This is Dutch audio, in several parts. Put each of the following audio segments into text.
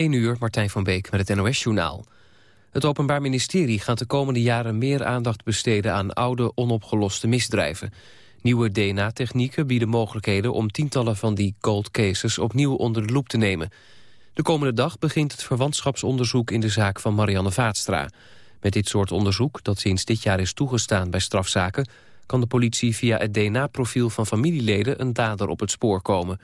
1 uur, Martijn van Beek met het NOS-journaal. Het Openbaar Ministerie gaat de komende jaren meer aandacht besteden aan oude, onopgeloste misdrijven. Nieuwe DNA-technieken bieden mogelijkheden om tientallen van die cold cases opnieuw onder de loep te nemen. De komende dag begint het verwantschapsonderzoek in de zaak van Marianne Vaatstra. Met dit soort onderzoek, dat sinds dit jaar is toegestaan bij strafzaken... kan de politie via het DNA-profiel van familieleden een dader op het spoor komen.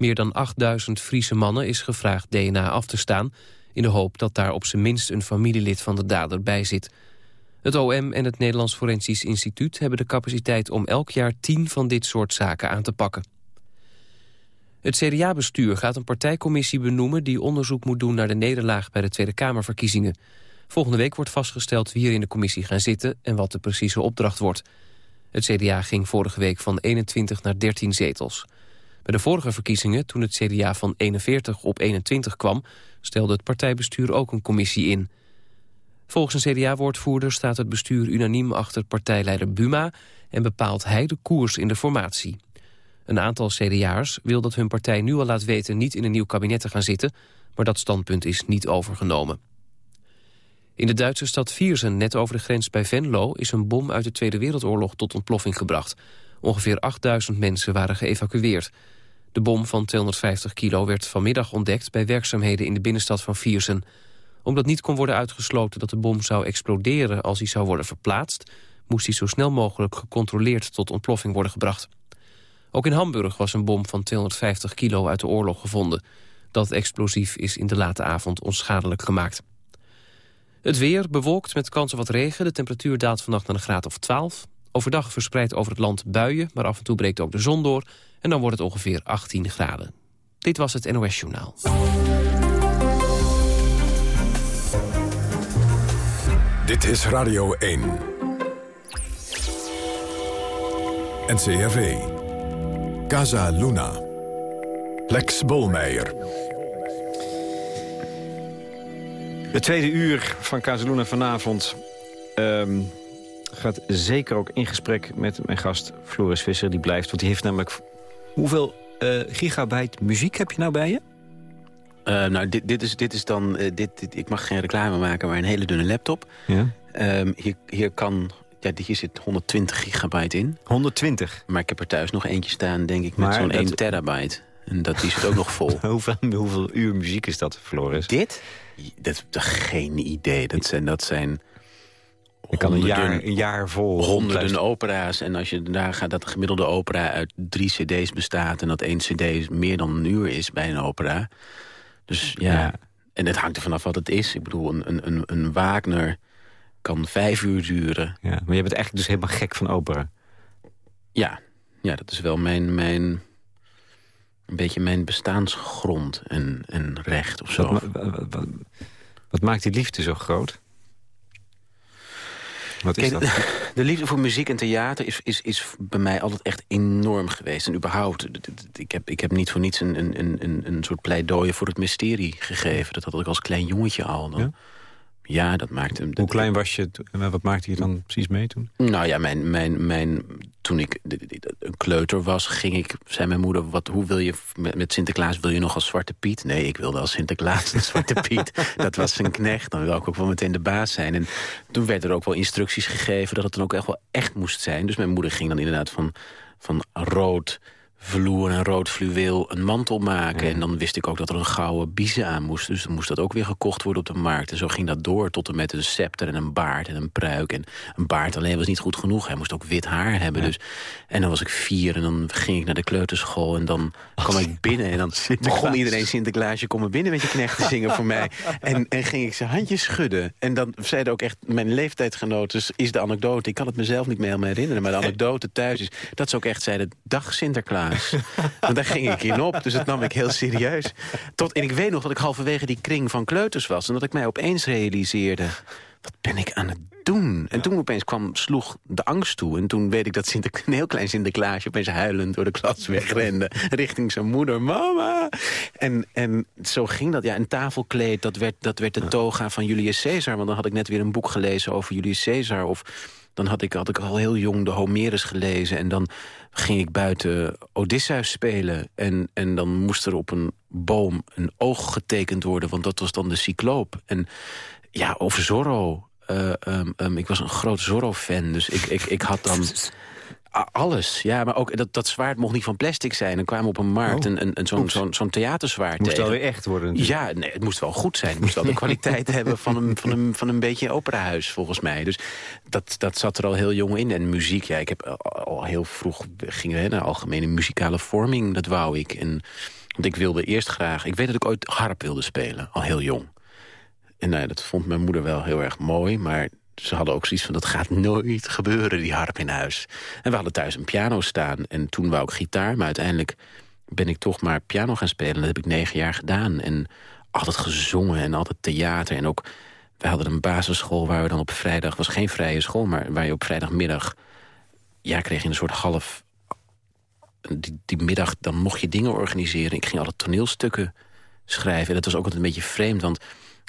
Meer dan 8000 Friese mannen is gevraagd DNA af te staan... in de hoop dat daar op zijn minst een familielid van de dader bij zit. Het OM en het Nederlands Forensisch Instituut hebben de capaciteit... om elk jaar tien van dit soort zaken aan te pakken. Het CDA-bestuur gaat een partijcommissie benoemen... die onderzoek moet doen naar de nederlaag bij de Tweede Kamerverkiezingen. Volgende week wordt vastgesteld wie er in de commissie gaan zitten... en wat de precieze opdracht wordt. Het CDA ging vorige week van 21 naar 13 zetels. Bij de vorige verkiezingen, toen het CDA van 41 op 21 kwam... stelde het partijbestuur ook een commissie in. Volgens een CDA-woordvoerder staat het bestuur unaniem achter partijleider Buma... en bepaalt hij de koers in de formatie. Een aantal CDA'ers wil dat hun partij nu al laat weten... niet in een nieuw kabinet te gaan zitten, maar dat standpunt is niet overgenomen. In de Duitse stad Viersen, net over de grens bij Venlo... is een bom uit de Tweede Wereldoorlog tot ontploffing gebracht. Ongeveer 8000 mensen waren geëvacueerd. De bom van 250 kilo werd vanmiddag ontdekt... bij werkzaamheden in de binnenstad van Viersen. Omdat niet kon worden uitgesloten dat de bom zou exploderen... als hij zou worden verplaatst... moest hij zo snel mogelijk gecontroleerd tot ontploffing worden gebracht. Ook in Hamburg was een bom van 250 kilo uit de oorlog gevonden. Dat explosief is in de late avond onschadelijk gemaakt. Het weer bewolkt met kans op wat regen. De temperatuur daalt vannacht naar een graad of 12. Overdag verspreid over het land buien, maar af en toe breekt ook de zon door. En dan wordt het ongeveer 18 graden. Dit was het NOS Journaal. Dit is Radio 1. NCRV. Casa Luna. Lex Bolmeijer. Het tweede uur van Casaluna vanavond um, gaat zeker ook in gesprek met mijn gast Floris Visser. Die blijft, want die heeft namelijk... Hoeveel uh, gigabyte muziek heb je nou bij je? Uh, nou, dit, dit, is, dit is dan... Uh, dit, dit, ik mag geen reclame maken, maar een hele dunne laptop. Ja. Um, hier, hier kan... Ja, hier zit 120 gigabyte in. 120? Maar ik heb er thuis nog eentje staan, denk ik, met zo'n 1 terabyte. En dat, die zit ook nog vol. hoeveel, hoeveel uur muziek is dat, Floris? Dit? Dat, dat, geen idee. Dat zijn... Dat zijn ik kan een jaar, een jaar vol... Honderden opera's. En als je daar gaat dat de gemiddelde opera uit drie cd's bestaat... en dat één cd meer dan een uur is bij een opera. Dus ja, en het hangt er vanaf wat het is. Ik bedoel, een, een, een Wagner kan vijf uur duren. Ja, maar je bent eigenlijk dus helemaal gek van opera. Ja, ja dat is wel mijn... mijn een beetje mijn bestaansgrond en, en recht of zo. Wat, wat, wat, wat maakt die liefde zo groot? Wat is dat? De liefde voor muziek en theater is, is, is bij mij altijd echt enorm geweest. En überhaupt, ik heb, ik heb niet voor niets een, een, een, een soort pleidooien voor het mysterie gegeven. Dat had ik als klein jongetje al. Dan, ja? Ja, dat maakte hem... Hoe klein was je en wat maakte je dan precies mee toen? Nou ja, mijn, mijn, mijn, toen ik een kleuter was, ging ik, zei mijn moeder... Wat, hoe wil je met, Sinterklaas, wil je nog als Zwarte Piet? Nee, ik wilde als Sinterklaas een Zwarte Piet. dat was zijn knecht, dan wil ik ook wel meteen de baas zijn. En toen werd er ook wel instructies gegeven dat het dan ook echt wel echt moest zijn. Dus mijn moeder ging dan inderdaad van, van rood vloer en rood fluweel een mantel maken. En dan wist ik ook dat er een gouden biezen aan moest. Dus dan moest dat ook weer gekocht worden op de markt. En zo ging dat door tot en met een scepter en een baard en een pruik. En een baard alleen was niet goed genoeg. Hij moest ook wit haar hebben. Dus. En dan was ik vier en dan ging ik naar de kleuterschool. En dan kwam ik binnen en dan begon iedereen Sinterklaasje... kom maar binnen met je knecht te zingen voor mij. En, en ging ik zijn handjes schudden. En dan zeiden ook echt mijn leeftijdsgenoten... is de anekdote, ik kan het mezelf niet meer herinneren... maar de anekdote thuis is dat ze ook echt zeiden... dag Sinterklaas. Want daar ging ik in op, dus dat nam ik heel serieus. Tot, en ik weet nog dat ik halverwege die kring van kleuters was... en dat ik mij opeens realiseerde... wat ben ik aan het doen? En toen opeens kwam, sloeg de angst toe. En toen weet ik dat Sinter, een heel klein Sinterklaasje... opeens huilend door de klas wegrende... richting zijn moeder, mama! En, en zo ging dat. Ja, een tafelkleed, dat werd, dat werd de toga van Julius Caesar. Want dan had ik net weer een boek gelezen over Julius Caesar... of Dan had ik, had ik al heel jong de Homerus gelezen. En dan ging ik buiten Odysseus spelen. En, en dan moest er op een boom een oog getekend worden. Want dat was dan de cycloop. En ja, over Zorro. Uh, um, um, ik was een groot Zorro-fan. Dus ik, ik, ik had dan... Alles, ja, maar ook dat, dat zwaard mocht niet van plastic zijn. Dan kwamen op een markt oh. een, een, zo'n zo'n zo'n theaterzwaard moest tegen. Moest wel weer echt worden natuurlijk. Ja, nee, het moest wel goed zijn. Het moest wel de kwaliteit hebben van een, van, een, van een beetje operahuis, volgens mij. Dus dat, dat zat er al heel jong in. En muziek, ja, ik heb al heel vroeg... gingen we naar algemene muzikale vorming, dat wou ik. En, want ik wilde eerst graag... Ik weet dat ik ooit harp wilde spelen, al heel jong. En nou, dat vond mijn moeder wel heel erg mooi, maar ze hadden ook zoiets van, dat gaat nooit gebeuren, die harp in huis. En we hadden thuis een piano staan en toen wou ik gitaar... maar uiteindelijk ben ik toch maar piano gaan spelen. Dat heb ik negen jaar gedaan. En altijd gezongen en altijd theater. En ook, we hadden een basisschool waar we dan op vrijdag... was geen vrije school, maar waar je op vrijdagmiddag... ja, kreeg je een soort half... Die, die middag, dan mocht je dingen organiseren. Ik ging altijd toneelstukken schrijven. En dat was ook altijd een beetje vreemd, want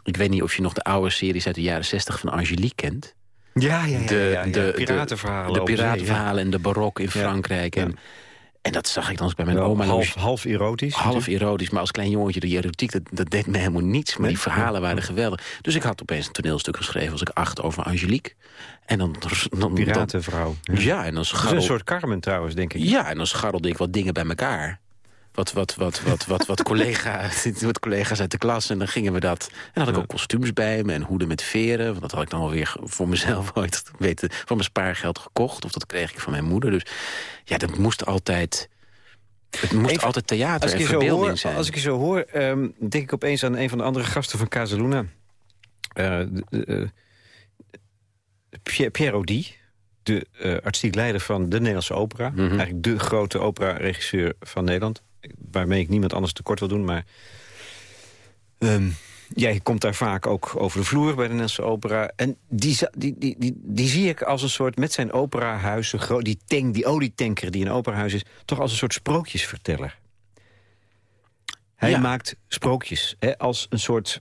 ik weet niet of je nog de oude series uit de jaren 60 van Angelique kent. Ja, ja, ja. De, de, piratenverhalen. De, piratenverhalen en de barok in Frankrijk. En, en dat zag ik dan eens bij mijn oma. Half, half erotisch. Half erotisch, maar als klein jongetje, de erotiek, dat, dat deed me helemaal niets. Maar die verhalen waren geweldig. Dus ik had opeens een toneelstuk geschreven als ik acht over Angelique. En dan... dan Piratenvrouw. ja. en dan scharrelde... een soort Carmen trouwens, denk ik. Ja, en dan scharrelde ik wat dingen bij elkaar wat, wat, wat, wat, wat, wat, collega, wat collega's uit de klas. En dan gingen we dat. En dan had ik ook kostuums bij me en hoeden met veren. Want dat had ik dan alweer voor mezelf ooit weten, van mijn spaargeld gekocht. Of dat kreeg ik van mijn moeder. Dus ja, dat moest altijd... Het moest altijd theater en verbeelding hoor, zijn. Als ik je zo hoor, um, denk ik opeens aan een van de andere gasten van Casaluna. Uh, uh, Pierre, Pierre Audi, de uh, artistiek leider van de Nederlandse opera. Mm -hmm. Eigenlijk de grote opera-regisseur van Nederland waarmee ik niemand anders tekort wil doen, maar... Um, jij komt daar vaak ook over de vloer bij de Nederlandse opera. En die, die, die, die, die zie ik als een soort, met zijn operahuizen... die, tank, die olietanker die een operahuis is... toch als een soort sprookjesverteller. Hij maakt sprookjes hè, als een soort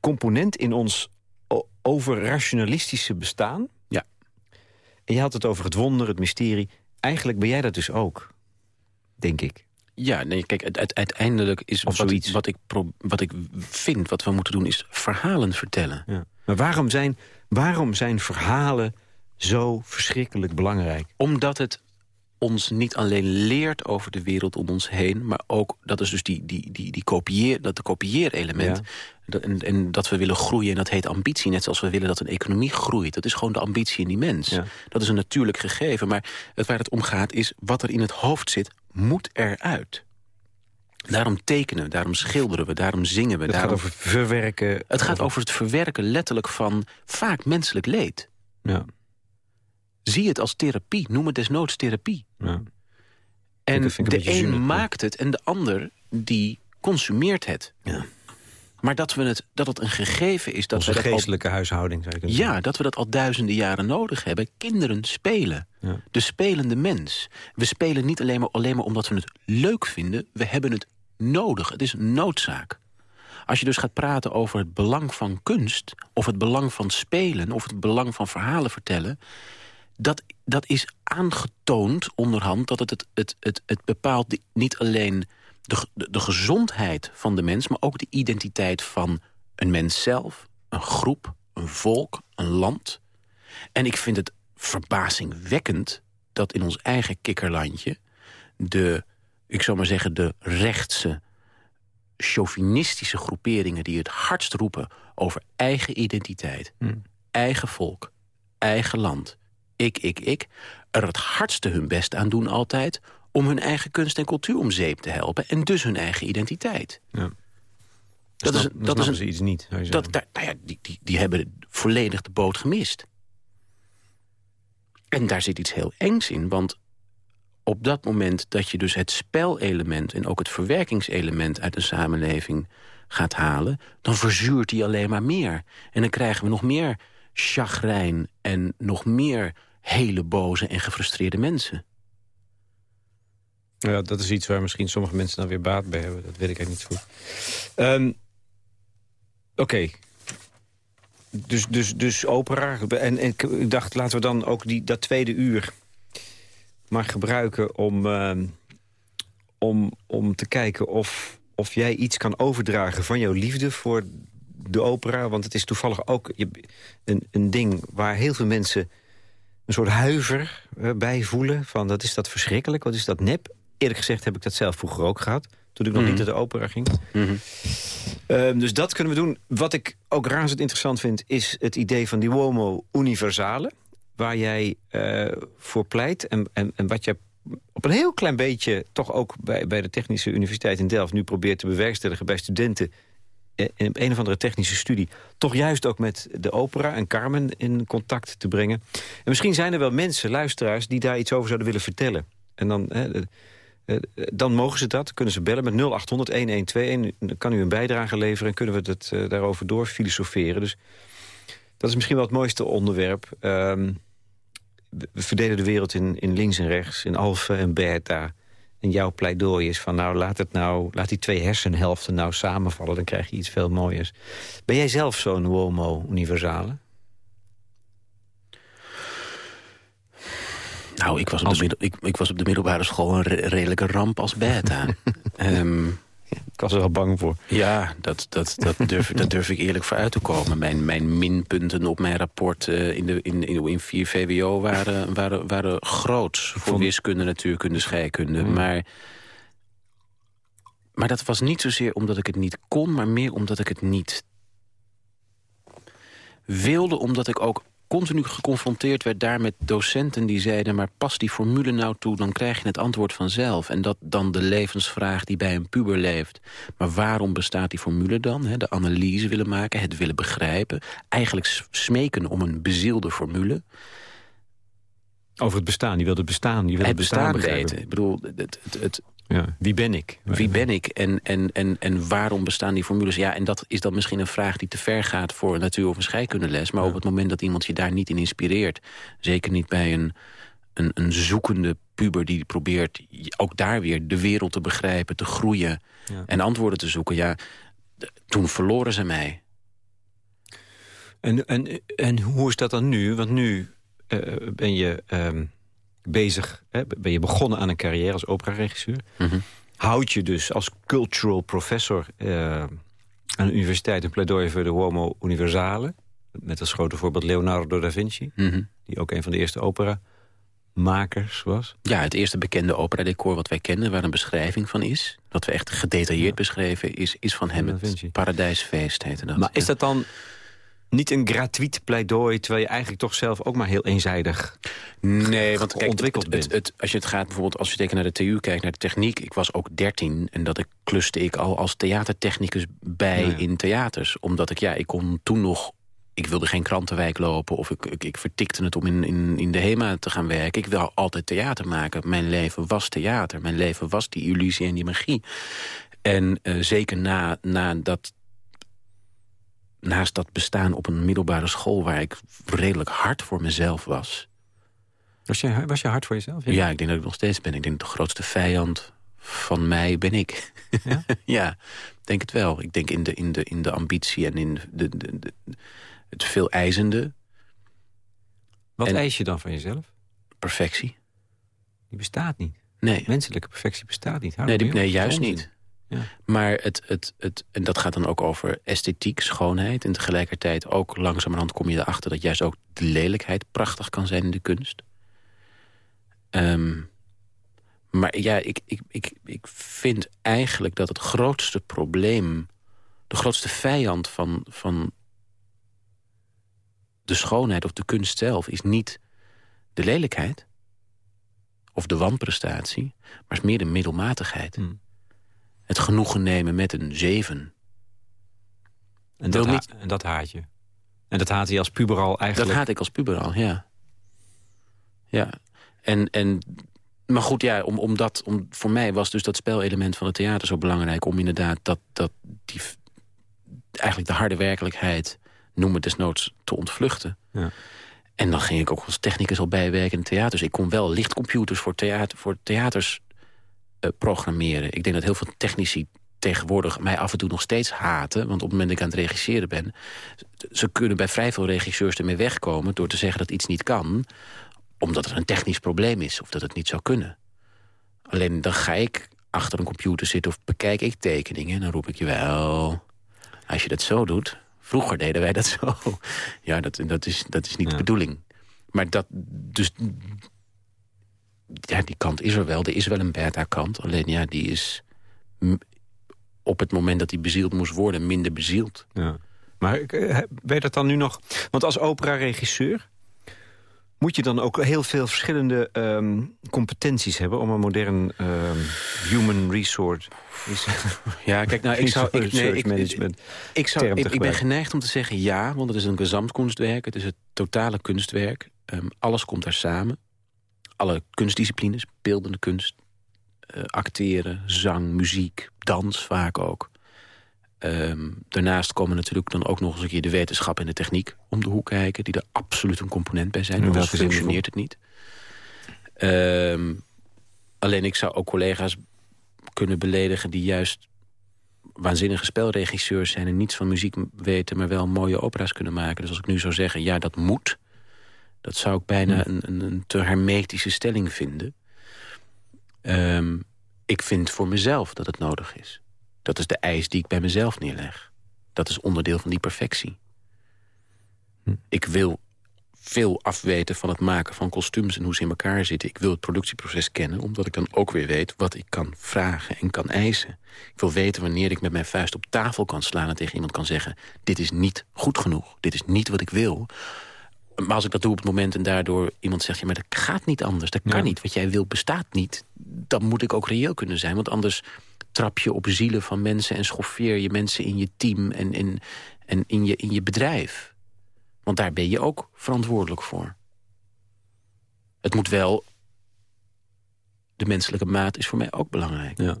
component in ons overrationalistische bestaan. Ja. En je had het over het wonder, het mysterie. Eigenlijk ben jij dat dus ook, denk ik. Ja, nee, kijk, uiteindelijk is wat, zoiets. Wat, ik wat ik vind, wat we moeten doen, is verhalen vertellen. Ja. Maar waarom zijn, waarom zijn verhalen zo verschrikkelijk belangrijk? Omdat het ons niet alleen leert over de wereld om ons heen... maar ook, dat is dus die, die, die, die kopieer, dat de kopieerelement... Ja. En, en dat we willen groeien, en dat heet ambitie. Net zoals we willen dat een economie groeit. Dat is gewoon de ambitie in die mens. Ja. Dat is een natuurlijk gegeven. Maar het, waar het om gaat is, wat er in het hoofd zit moet eruit. Daarom tekenen, daarom schilderen we, daarom zingen we. Het daarom... gaat over verwerken. Het gaat over het verwerken letterlijk van vaak menselijk leed. Ja. Zie het als therapie, noem het desnoods therapie. Ja. En de een maakt het en de ander die consumeert het. Ja. Maar dat, we het, dat het een gegeven is... Dat Onze we dat geestelijke huishouding, zou ik Ja, dat we dat al duizenden jaren nodig hebben. Kinderen spelen. Ja. De spelende mens. We spelen niet alleen maar, alleen maar omdat we het leuk vinden. We hebben het nodig. Het is noodzaak. Als je dus gaat praten over het belang van kunst... of het belang van spelen... of het belang van verhalen vertellen... dat, dat is aangetoond onderhand dat het, het, het, het, het bepaalt niet alleen de, de, gezondheid van de mens... maar ook de identiteit van een mens zelf, een groep, een volk, een land. En ik vind het verbazingwekkend dat in ons eigen kikkerlandje... de, ik zou maar zeggen, de rechtse chauvinistische groeperingen... die het hardst roepen over eigen identiteit, hmm. eigen volk, eigen land... ik, ik, ik, er het hardste hun best aan doen altijd om hun eigen kunst en cultuur om zeep te helpen... en dus hun eigen identiteit. Ja. Dat, is, dat is een, iets niet. Dat, daar, nou ja, die, die, die hebben volledig de boot gemist. En daar zit iets heel engs in, want op dat moment dat je dus het spelelement... en ook het verwerkingselement uit de samenleving gaat halen... dan verzuurt die alleen maar meer. En dan krijgen we nog meer chagrijn en nog meer hele boze en gefrustreerde mensen. Ja, dat is iets waar misschien sommige mensen dan weer baat bij hebben. Dat weet ik eigenlijk niet goed. Um, Oké. dus, dus, dus opera. En, ik, dacht, laten we dan ook die, dat tweede uur maar gebruiken om, ehm, om, om te kijken of, of jij iets kan overdragen van jouw liefde voor de opera. Want het is toevallig ook een, een ding waar heel veel mensen een soort huiver uh, bij voelen. Van dat is dat verschrikkelijk, wat is dat nep? Eerlijk gezegd heb ik dat zelf vroeger ook gehad. Toen ik nog niet mhm. naar de opera ging. Mhm. Ehm, dus dat kunnen we doen. Wat ik ook razend interessant vind... is het idee van die Uomo Universale. Waar jij uh, voor pleit. En, en, en wat je op een heel klein beetje... toch ook bij, bij de Technische Universiteit in Delft... nu probeert te bewerkstelligen bij studenten... Eh, in een of andere technische studie... toch juist ook met de opera en Carmen in contact te brengen. En misschien zijn er wel mensen, luisteraars... die daar iets over zouden willen vertellen. En dan... Eh, dan mogen ze dat, kunnen ze bellen met 0800-1121. Dan kan u een bijdrage leveren en kunnen we het uh, daarover door filosoferen. Dus dat is misschien wel het mooiste onderwerp. Ehm, we verdelen de wereld in, in links en rechts, in alfa en beta. En jouw pleidooi is van, nou laat, het nou, laat die twee hersenhelften nou samenvallen. Dan krijg je iets veel mooiers. Ben jij zelf zo'n homo universale? Nou, ik was, op de middel, ik, ik, was op de middelbare school een redelijke ramp als beta. um, ik was er al bang voor. Ja, dat, dat, dat, durf, dat durf ik eerlijk voor uit te komen. Mijn, mijn minpunten op mijn rapport uh, in, de, in, in, in 4 VWO waren, waren, waren groot. Voor wiskunde, natuurkunde, scheikunde. Mm. Maar, maar dat was niet zozeer omdat ik het niet kon... maar meer omdat ik het niet wilde. Omdat ik ook continu geconfronteerd werd daar met docenten die zeiden... maar pas die formule nou toe, dan krijg je het antwoord vanzelf. En dat dan de levensvraag die bij een puber leeft. Maar waarom bestaat die formule dan? de analyse willen maken, het willen begrijpen. Eigenlijk smeken om een bezielde formule. Over het bestaan, je wilt het bestaan. Je wilt het, bestaan, bestaan weten. Ik bedoel, het, het, het, ja. Wie ben ik? Wie ben ik en, en, en, en waarom bestaan die formules? Ja, en dat is dan misschien een vraag die te ver gaat voor een natuur- of een scheikundeles. Maar op het moment dat iemand je daar niet in inspireert... zeker niet bij een, een, een zoekende puber die probeert... ook daar weer de wereld te begrijpen, te groeien... en antwoorden te zoeken. Ja, toen verloren ze mij. En, en, en hoe is dat dan nu? Want nu uh, ben je... Um bezig, hè, ben je begonnen aan een carrière als operaregisseur. Mm Houd je dus als cultural professor uh, aan de universiteit... een pleidooi voor de Uomo Universale. Met als grote voorbeeld Leonardo da Vinci. Mhm. Die ook een van de eerste operamakers was. Ja, het eerste bekende operadecor wat wij kennen... waar een beschrijving van is. Dat we echt gedetailleerd beschreven is, is van hem. Het Paradijsfeest heette dat. Maar is dat dan niet een gratuit pleidooi... terwijl je eigenlijk toch zelf ook maar heel eenzijdig nee, want kijk, ontwikkeld bent. Het, als je het gaat bijvoorbeeld, als je kijkt naar de TU, kijkt naar de techniek... ik was ook 13 en dat ik kluste ik al als theatertechnicus bij in theaters. Omdat ik, ja, ik kon toen nog ik wilde geen krantenwijk lopen of ik, ik, ik, vertikte het om in, in, in de HEMA te gaan werken. Ik wil altijd theater maken. Mijn leven was theater. Mijn leven was die illusie en die magie. En uh, zeker na, na dat naast dat bestaan op een middelbare school... waar ik redelijk hard voor mezelf was. Was je, was je hard voor jezelf? Ja? ik denk dat ik nog steeds ben. Ik denk de grootste vijand van mij ben ik. Ja? ja, denk het wel. Ik denk in de, in de, in de ambitie en in de, de, de het veel eisende. Wat eis je dan van jezelf? Perfectie. Die bestaat niet. Nee. Menselijke perfectie bestaat niet. nee, die, nee, juist niet. Maar het, het, het, en dat gaat dan ook over esthetiek, schoonheid. En tegelijkertijd ook langzamerhand kom je erachter... dat juist ook de lelijkheid prachtig kan zijn in de kunst. Ehm, maar ja, ik, ik, ik, ik vind eigenlijk dat het grootste probleem... de grootste vijand van, van de schoonheid of de kunst zelf... is niet de lelijkheid of de wanprestatie... maar is meer de middelmatigheid. Hmm het genoegen nemen met een zeven. En dat, niet... en dat haat je? En dat haat je als puber al eigenlijk? Dat haat ik als puber al, ja. Ja. En, en, maar goed, ja, om, om dat, om, voor mij was dus dat spelelement van het theater zo belangrijk... om inderdaad dat, dat die, eigenlijk de harde werkelijkheid, noem het desnoods, te ontvluchten. Ja. En dan ging ik ook als technicus al bijwerken in theaters. Ik kon wel lichtcomputers voor, theater, voor theaters programmeren. Ik denk dat heel veel technici tegenwoordig mij af en toe nog steeds haten... want op het moment dat ik aan het regisseren ben... ze kunnen bij vrij veel regisseurs ermee wegkomen... door te zeggen dat iets niet kan... omdat er een technisch probleem is of dat het niet zou kunnen. Alleen dan ga ik achter een computer zitten of bekijk ik tekeningen... en dan roep ik je wel, als je dat zo doet... vroeger deden wij dat zo. Ja, dat, dat, is, dat is niet de bedoeling. Maar dat, dus ja, die kant is er wel. Er is wel een beta-kant. Alleen ja, die is op het moment dat hij bezield moest worden minder bezield. Ja. Maar eh, weet dat dan nu nog... Want als opera-regisseur moet je dan ook heel veel verschillende ehm, competenties hebben... om een modern um, human resource... Ja, kijk, nou, ik zou... Ik, nee, ik, management ik, zou, ik, ik, ben geneigd om te zeggen ja, want het is een gezamtkunstwerk. Het is het totale kunstwerk. Um, alles komt daar samen. Alle kunstdisciplines, beeldende kunst, uh, acteren, zang, muziek, dans vaak ook. Um, daarnaast komen natuurlijk dan ook nog eens een keer de wetenschap en de techniek om de hoek kijken... die er absoluut een component bij zijn, anders functioneert het niet. Um, alleen ik zou ook collega's kunnen beledigen die juist waanzinnige spelregisseurs zijn... en niets van muziek weten, maar wel mooie opera's kunnen maken. Dus als ik nu zou zeggen, ja, dat moet... dat zou ik bijna hmm. een, een, een te hermetische stelling vinden. Um, ik vind voor mezelf dat het nodig is. Dat is de eis die ik bij mezelf neerleg. Dat is onderdeel van die perfectie. Hm. Ik wil veel afweten van het maken van kostuums en hoe ze in elkaar zitten. Ik wil het productieproces kennen, omdat ik dan ook weer weet... wat ik kan vragen en kan eisen. Ik wil weten wanneer ik met mijn vuist op tafel kan slaan... en tegen iemand kan zeggen, dit is niet goed genoeg. Dit is niet wat ik wil. Maar als ik dat doe op het moment en daardoor iemand zegt... ja, maar dat gaat niet anders, dat kan niet. Wat jij wil bestaat niet. Dan moet ik ook reëel kunnen zijn, want anders trap je op zielen van mensen... en schoffeer je mensen in je team en, en, en in, je, in je bedrijf. Want daar ben je ook verantwoordelijk voor. Het moet wel... De menselijke maat is voor mij ook belangrijk. Ja.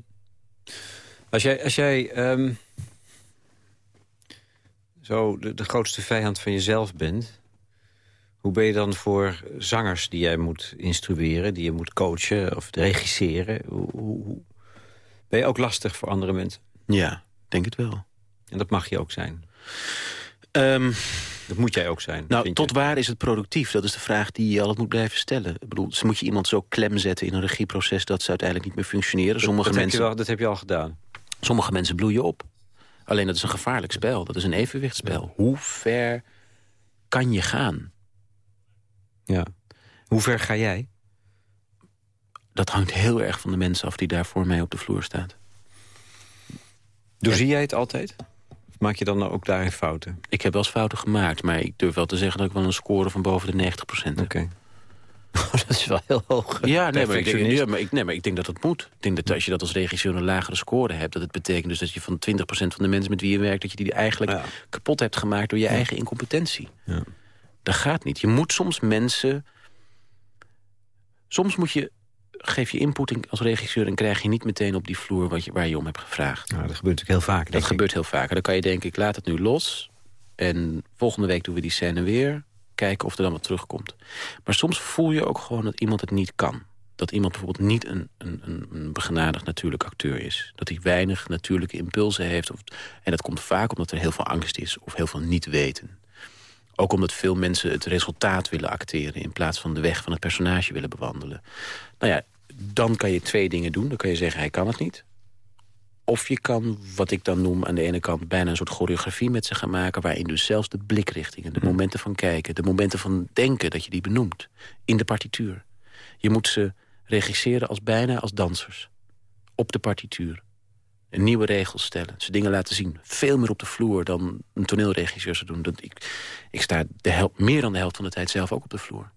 Als jij, als jij ehm, zo de, de grootste vijand van jezelf bent... Hoe ben je dan voor zangers die jij moet instrueren... die je moet coachen of regisseren? Hoe, hoe, ben je ook lastig voor andere mensen? Ja, denk het wel. En dat mag je ook zijn? Um, dat moet jij ook zijn. Nou, tot waar is het productief? Dat is de vraag die je altijd moet blijven stellen. Ik bedoel, dus moet je iemand zo klem zetten in een regieproces... dat ze uiteindelijk niet meer functioneren? Sommige dat, mensen, heb je wel, dat heb je al gedaan. Sommige mensen bloeien op. Alleen dat is een gevaarlijk spel. Dat is een evenwichtsspel. Hoe ver kan je gaan? Ja. Hoe ver ga jij? Dat hangt heel erg van de mensen af die daar voor mij op de vloer staat. Doorzie jij het altijd? Of maak je dan ook daarin fouten? Ik heb wel eens fouten gemaakt, maar ik durf wel te zeggen... dat ik wel een score van boven de 90% heb. Oké. dat is wel heel hoog. Ja, nee maar, ik denk, ja maar, ik, nee, maar ik denk dat het moet. Ik denk dat als je dat als regisseur een lagere score hebt... dat het betekent dus dat je van 20% van de mensen met wie je werkt... dat je die eigenlijk kapot hebt gemaakt door je eigen incompetentie. Ja. Dat gaat niet. Je moet soms mensen... Soms moet je, geef je input als regisseur... en krijg je niet meteen op die vloer wat je, waar je om hebt gevraagd. Nou, dat gebeurt natuurlijk heel vaak. Dat gebeurt heel vaak. dan kan je denken, ik laat het nu los... en volgende week doen we die scène weer... kijken of er dan wat terugkomt. Maar soms voel je ook gewoon dat iemand het niet kan. Dat iemand bijvoorbeeld niet een, een, een begenadigd natuurlijk acteur is. Dat hij weinig natuurlijke impulsen heeft. Of, en dat komt vaak omdat er heel veel angst is of heel veel niet weten. Ook omdat veel mensen het resultaat willen acteren... in plaats van de weg van het personage willen bewandelen. Nou ja, dan kan je twee dingen doen. Dan kan je zeggen, hij kan het niet. Of je kan, wat ik dan noem, aan de ene kant... bijna een soort choreografie met ze gaan maken... waarin dus zelfs de blikrichtingen, de hmm. momenten van kijken... de momenten van denken, dat je die benoemt, in de partituur. Je moet ze regisseren als bijna als dansers. Op de partituur nieuwe regels stellen. Ze dingen laten zien. Veel meer op de vloer dan een toneelregisseur zou doen. Dat ik, ik sta de meer dan de helft van de tijd zelf ook op de vloer.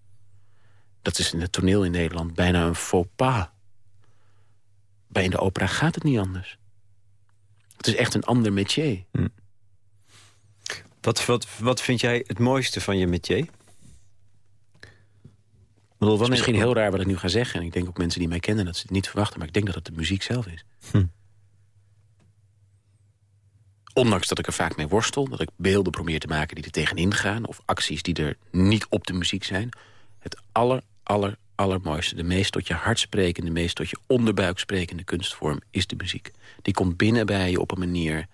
Dat is in het toneel in Nederland bijna een faux pas. Bij in de opera gaat het niet anders. Het is echt een ander métier. Hm. Wat, wat, wat vind jij het mooiste van je métier? Het is misschien heel raar wat ik nu ga zeggen. En ik denk ook mensen die mij kennen dat ze het niet verwachten. Maar ik denk dat het de muziek zelf is. Hm. Ondanks dat ik er vaak mee worstel. Dat ik beelden probeer te maken die er tegenin gaan. Of acties die er niet op de muziek zijn. Het aller, aller, allermooiste, de meest tot je hart sprekende... de meest tot je onderbuik sprekende kunstvorm is de muziek. Die komt binnen bij je op een manier...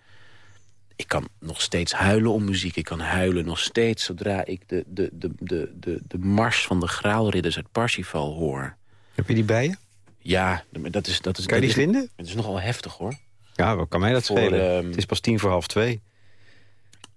Ik kan nog steeds huilen om muziek. Ik kan huilen nog steeds zodra ik de, de, de, de, de, de mars van de graalridders uit Parsifal hoor. Heb je die bij je? Ja, dat is... Dat is kan je die dat vinden? Het is nogal heftig, hoor. Ja, wat kan mij dat Voor, schelen? ehm, het is pas tien voor half twee.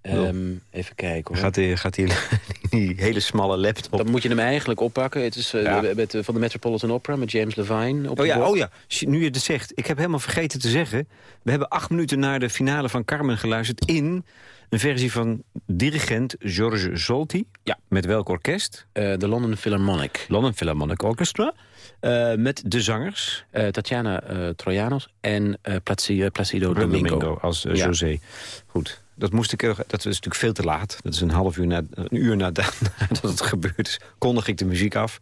Ehm, even kijken, hoor. Gaat die, gaat die, die hele smalle laptop... Dan moet je hem eigenlijk oppakken. Het is eh, Ja. met, eh, van de Metropolitan Opera met James Levine. Op Oh ja, oh ja, nu je het zegt. Ik heb helemaal vergeten te zeggen. We hebben acht minuten naar de finale van Carmen geluisterd... in een versie van dirigent George Zolti. Ja. Met welk orkest? Eh, de London Philharmonic. London Philharmonic Orchestra. Eh, met de zangers. Eh, Tatjana eh, Trojanos en Placi- eh, Placido Domingo. als Ja. José. Goed. Dat, moest ik, er- dat is natuurlijk veel te laat. Dat is een half uur, na, een uur nadat het gebeurd is. Kondig ik de muziek af.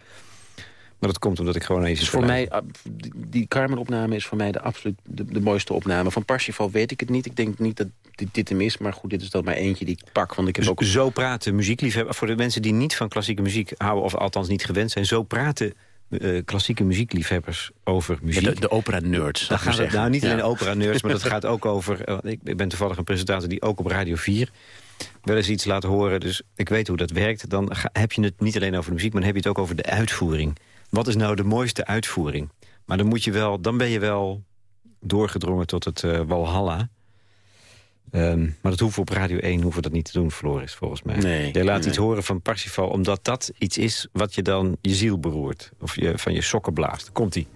Maar dat komt omdat ik gewoon even... Dus voor mij, die, die Carmen-opname is voor mij de absoluut de, de mooiste opname. Van Parsifal weet ik het niet. Ik denk niet dat dit, dit hem is. Maar goed, dit is dan maar eentje die ik pak. Want ik heb Dus ook... zo praten muziekliefhebbers... Voor de mensen die niet van klassieke muziek houden... of althans niet gewend zijn... zo praten eh, klassieke muziekliefhebbers over Ja, muziek. de, de opera-nerds, Dan gaat het nou niet alleen Ja. opera-nerds... maar dat gaat ook over... eh, ik, ik ben toevallig een presentator die ook op Radio 4... wel eens iets laat horen, dus ik weet hoe dat werkt. Dan ga- heb je het niet alleen over de muziek... maar dan heb je het ook over de uitvoering. Wat is nou de mooiste uitvoering? Maar dan, moet je wel, dan ben je wel doorgedrongen tot het eh, Walhalla... Ehm, maar dat hoeven we op Radio 1 hoeven we dat niet te doen, Floris, volgens mij. Nee, je laat nee. iets horen van Parsifal, omdat dat iets is wat je dan je ziel beroert. Of je van je sokken blaast. Komt-ie.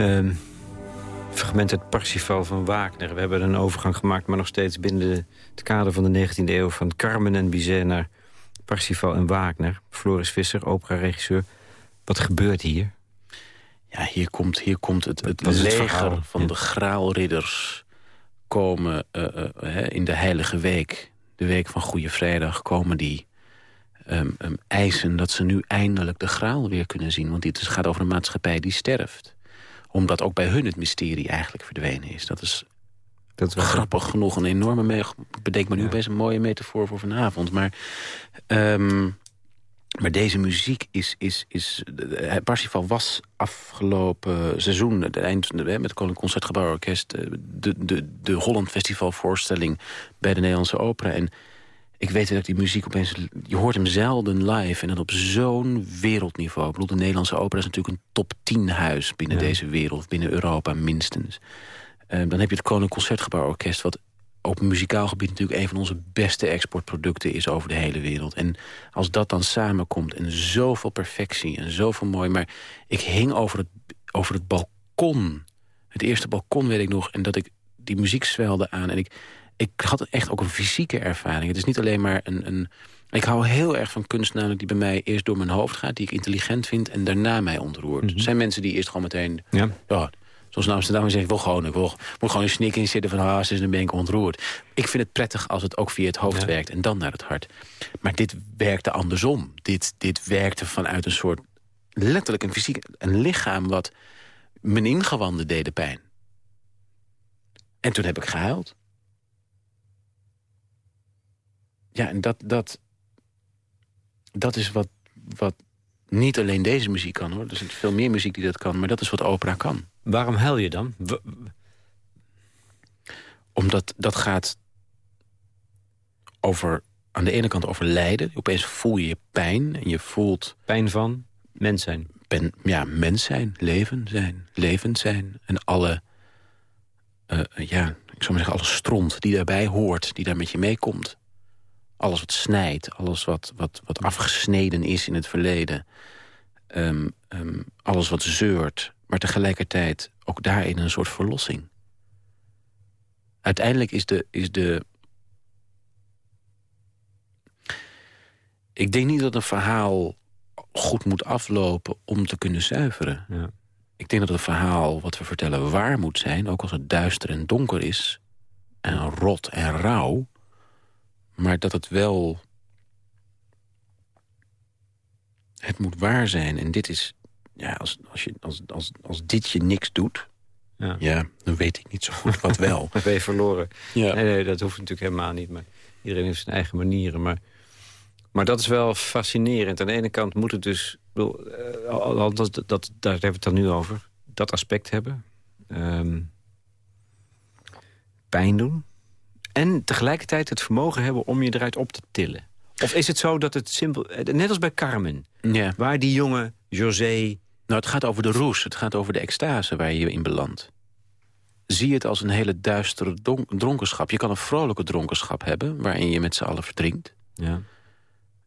Um, fragment uit Parsifal van Wagner. We hebben een overgang gemaakt, maar nog steeds binnen de, het kader van de 19e eeuw... van Carmen en Bizet naar Parsifal en Wagner. Floris Visser, opera-regisseur. Wat gebeurt hier? Ja, hier komt, hier komt het, het leger van de graalridders... komen uh, uh, in de heilige week, de week van Goede Vrijdag... komen die um, um, eisen dat ze nu eindelijk de graal weer kunnen zien. Want dit gaat over een maatschappij die sterft omdat ook bij hun het mysterie eigenlijk verdwenen is. Dat is, dat is grappig genoeg een enorme... Me bedenk me nu best een mooie metafoor voor vanavond. Maar, um, maar deze muziek is... is, is Parsifal was afgelopen seizoen... Het eind, met het Koninklijk Concertgebouworkest... Eh, de, de, de Holland Festival voorstelling bij de Nederlandse Opera... En ik weet dat die muziek opeens... Je hoort hem zelden live en dat op zo'n wereldniveau. Ik bedoel, de Nederlandse opera is natuurlijk een top 10 huis... binnen deze wereld, binnen Europa minstens. Uh, dan heb je het Koninklijk Concertgebouworkest... wat op muzikaal gebied natuurlijk een van onze beste exportproducten is over de hele wereld. En als dat dan samenkomt en zoveel perfectie en zoveel mooi... maar ik hing over het, over het balkon. Het eerste balkon weet ik nog. En dat ik die muziek zwelde aan en ik ik had echt ook een fysieke ervaring. Het is niet alleen maar een... een ik hou heel erg van kunst namelijk die bij mij eerst door mijn hoofd gaat... die ik intelligent vind en daarna mij ontroert. Mm Er zijn mensen die eerst gewoon meteen... Ja. ja zoals in Amsterdam zeggen, ik wil gewoon, ik wil, moet gewoon een snik in zitten van... ah, dus dan ben ik ontroerd. Ik vind het prettig als het ook via het hoofd werkt en dan naar het hart. Maar dit werkte andersom. Dit, dit werkte vanuit een soort, letterlijk een fysiek... een lichaam wat mijn ingewanden deden pijn. En toen heb ik gehuild. Ja, en dat, dat, dat is wat, wat niet alleen deze muziek kan, hoor. Er is veel meer muziek die dat kan, maar dat is wat opera kan. Waarom huil je dan? Omdat dat gaat over, aan de ene kant over lijden. Opeens voel je je pijn en je voelt... Pijn van mens zijn. Ben, ja, mens zijn, leven zijn, levend zijn. En alle, uh, ja, ik zou maar zeggen, alle stront die daarbij hoort, die daar met je meekomt. Alles wat snijdt, alles wat, wat, wat afgesneden is in het verleden. Ehm, ehm, alles wat zeurt, maar tegelijkertijd ook daarin een soort verlossing. Uiteindelijk is de, is de... Ik denk niet dat een verhaal goed moet aflopen om te kunnen zuiveren. Ja. Ik denk dat het verhaal wat we vertellen waar moet zijn... ook als het duister en donker is... en rot en rauw... Maar dat het wel... Het moet waar zijn. En dit is... Ja, als, als, je, als, als, als dit je niks doet... Ja. ja, dan weet ik niet zo goed wat wel. dan ben je verloren. Ja. Nee, nee, dat hoeft natuurlijk helemaal niet. Maar iedereen heeft zijn eigen manieren. Maar, maar dat is wel fascinerend. Aan de ene kant moet het dus... Bedoel, uh, dat, dat, daar hebben we het dan nu over. Dat aspect hebben. Um, pijn doen en tegelijkertijd het vermogen hebben om je eruit op te tillen? Of is het zo dat het simpel... Eh, net als bij Carmen, ja. waar die jonge José... Nou, het gaat over de roes, het gaat over de extase waar je je in belandt. Zie het als een hele duistere dronkenschap. Je kan een vrolijke dronkenschap hebben, waarin je met z'n allen verdrinkt. Ja.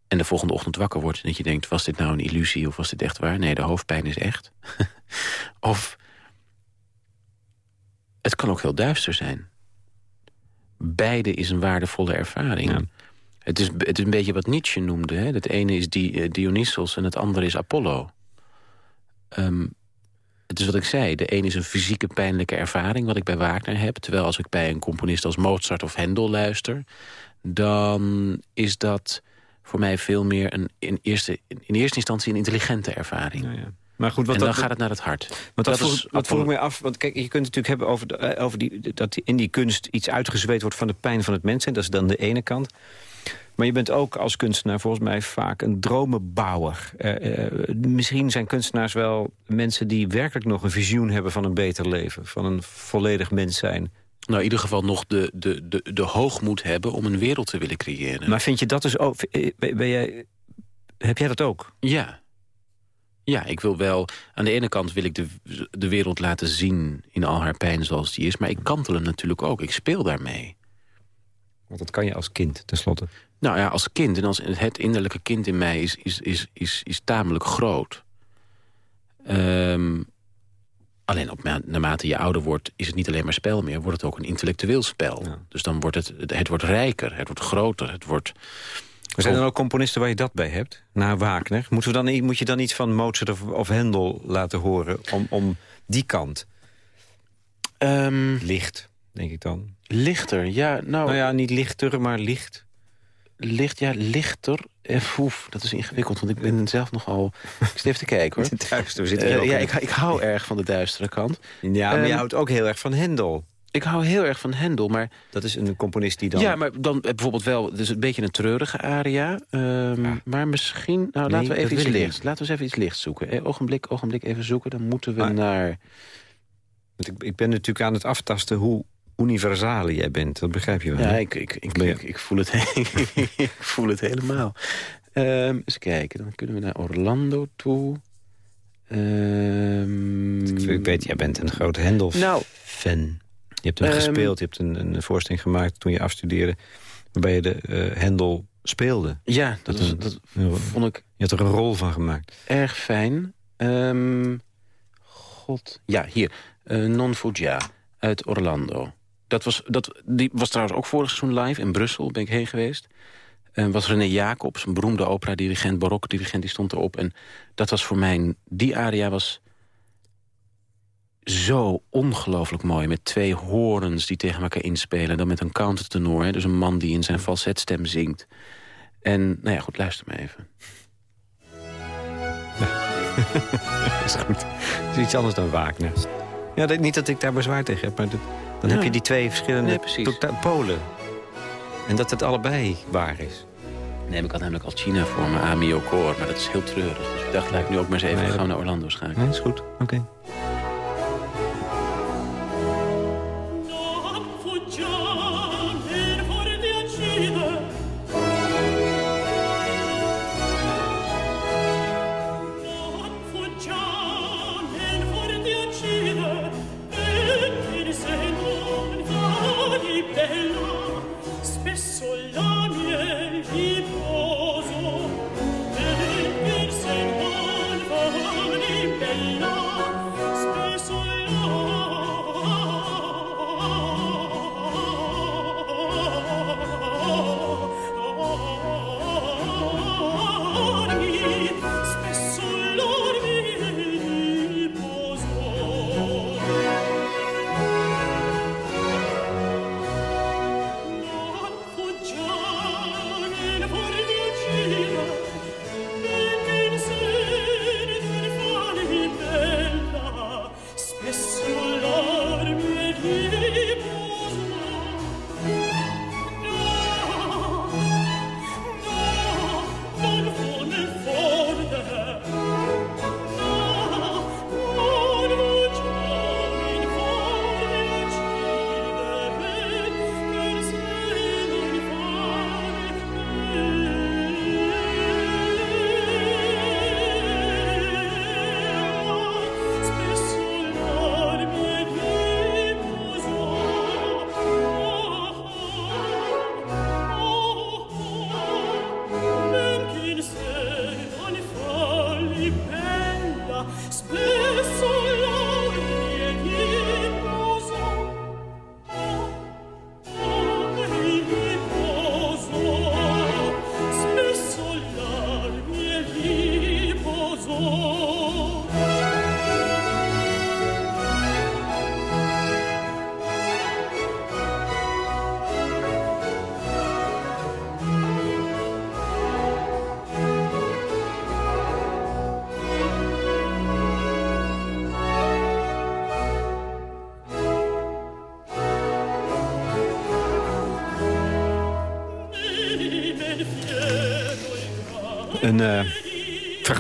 En de volgende ochtend wakker wordt en dat je denkt... was dit nou een illusie of was dit echt waar? Nee, de hoofdpijn is echt. of het kan ook heel duister zijn beide is een waardevolle ervaring. Het, is, het is een beetje wat Nietzsche noemde. Hè? Het ene is eh, Dionysos en het andere is Apollo. Um, het is wat ik zei. De een is een fysieke pijnlijke ervaring, wat ik bij Wagner heb. Terwijl als ik bij een componist als Mozart of Handel luister... dan is dat voor mij veel meer een, in, eerste, in eerste instantie een intelligente ervaring. Ja, ja. Maar goed, wat en dan dat, gaat het naar het hart. Want dat, dat wat vroeg ik mij af, want kijk, je kunt het natuurlijk hebben over, de, eh, over die, dat in die kunst iets uitgezweet wordt van de pijn van het mens. En dat is dan de ene kant. Maar je bent ook als kunstenaar volgens mij vaak een dromenbouwer. Uh, misschien zijn kunstenaars wel mensen die werkelijk nog een visioen hebben van een beter leven. Van een volledig mens zijn. Nou, in ieder geval nog de, de, de, de hoogmoed hebben om een wereld te willen creëren. Maar vind je dat dus ook... Ben jij, heb jij dat ook? Ja. Ja, ik wil wel... Aan de ene kant wil ik de, de wereld laten zien in al haar pijn zoals die is. Maar ik kantel hem natuurlijk ook. Ik speel daarmee. Want dat kan je als kind, tenslotte. Nou ja, als kind. En als het innerlijke kind in mij is, is, is, is, is tamelijk groot. Um, Alleen op, ma- naarmate je ouder wordt, is het niet alleen maar spel meer... wordt het ook een intellectueel spel. Ja. Dus dan wordt het, het wordt rijker, het wordt groter, het wordt... Zijn er ook componisten waar je dat bij hebt? Na Wagner. Moeten we dan, moet je dan iets van Mozart of, of Hendel laten horen... om, om die kant? Ehm, Licht, denk ik dan. lichter, ja, nou, Nou ja, niet lichter, maar licht. licht, ja, lichter. Eh, oef, dat is ingewikkeld, want ik ben zelf nogal... Ik zit even te kijken, hoor. Duister zit Eh, hier ook ja, in. ik, ik hou erg van de duistere kant. ja, maar je Ehm, houdt ook heel erg van Hendel. Ik hou heel erg van Hendel, maar... Dat is een componist die dan... Ja, maar dan bijvoorbeeld wel... Dus een beetje een treurige aria. ehm. Maar misschien... Nou, Nee, laten we even iets lichts. Laten we eens even iets lichts zoeken. Eh, ogenblik, ogenblik even zoeken. Dan moeten we naar... Want ik, ik ben natuurlijk aan het aftasten hoe universale jij bent. Dat begrijp je wel. Ja, ik, ik, ik, ik, ik voel, het, ik voel het helemaal. Ehm eens kijken, dan kunnen we naar Orlando toe. Ehm, Ik, weet, jij bent een grote Hendel-fan. Nou, je hebt hem gespeeld, je hebt een, een voorstelling gemaakt toen je afstudeerde... waarbij je de eh, Hendel speelde. ja, dat, Dat was, een- dat Je vond ik hebt er een rol van gemaakt. erg fijn. Ehm, God, ja, hier. eh non Fugia uit Orlando. Dat was, dat, die was trouwens ook vorig seizoen live in Brussel. Ben ik heen geweest. En was René Jacobs, een beroemde opera-dirigent, barok-dirigent, die stond erop. En dat was voor mij, die aria was zo ongelooflijk mooi. Met twee horens die tegen elkaar inspelen. Dan met een countertenor, hè, dus een man die in zijn falsetstem zingt. En, nou ja, goed, luister maar even. is goed. Het is iets anders dan Wagner. Ja, niet dat ik daar bezwaar tegen heb, maar dat- dan Ja. heb je die twee verschillende Nee, tota- polen. En dat het allebei waar is. Nee, ik had namelijk Alcina voor me, Amio Cor. Maar dat is heel treurig. Dus ik dacht, laat ik nu ook maar eens even Nee, gauw naar Orlando schakelen. Nee, is goed. Oké.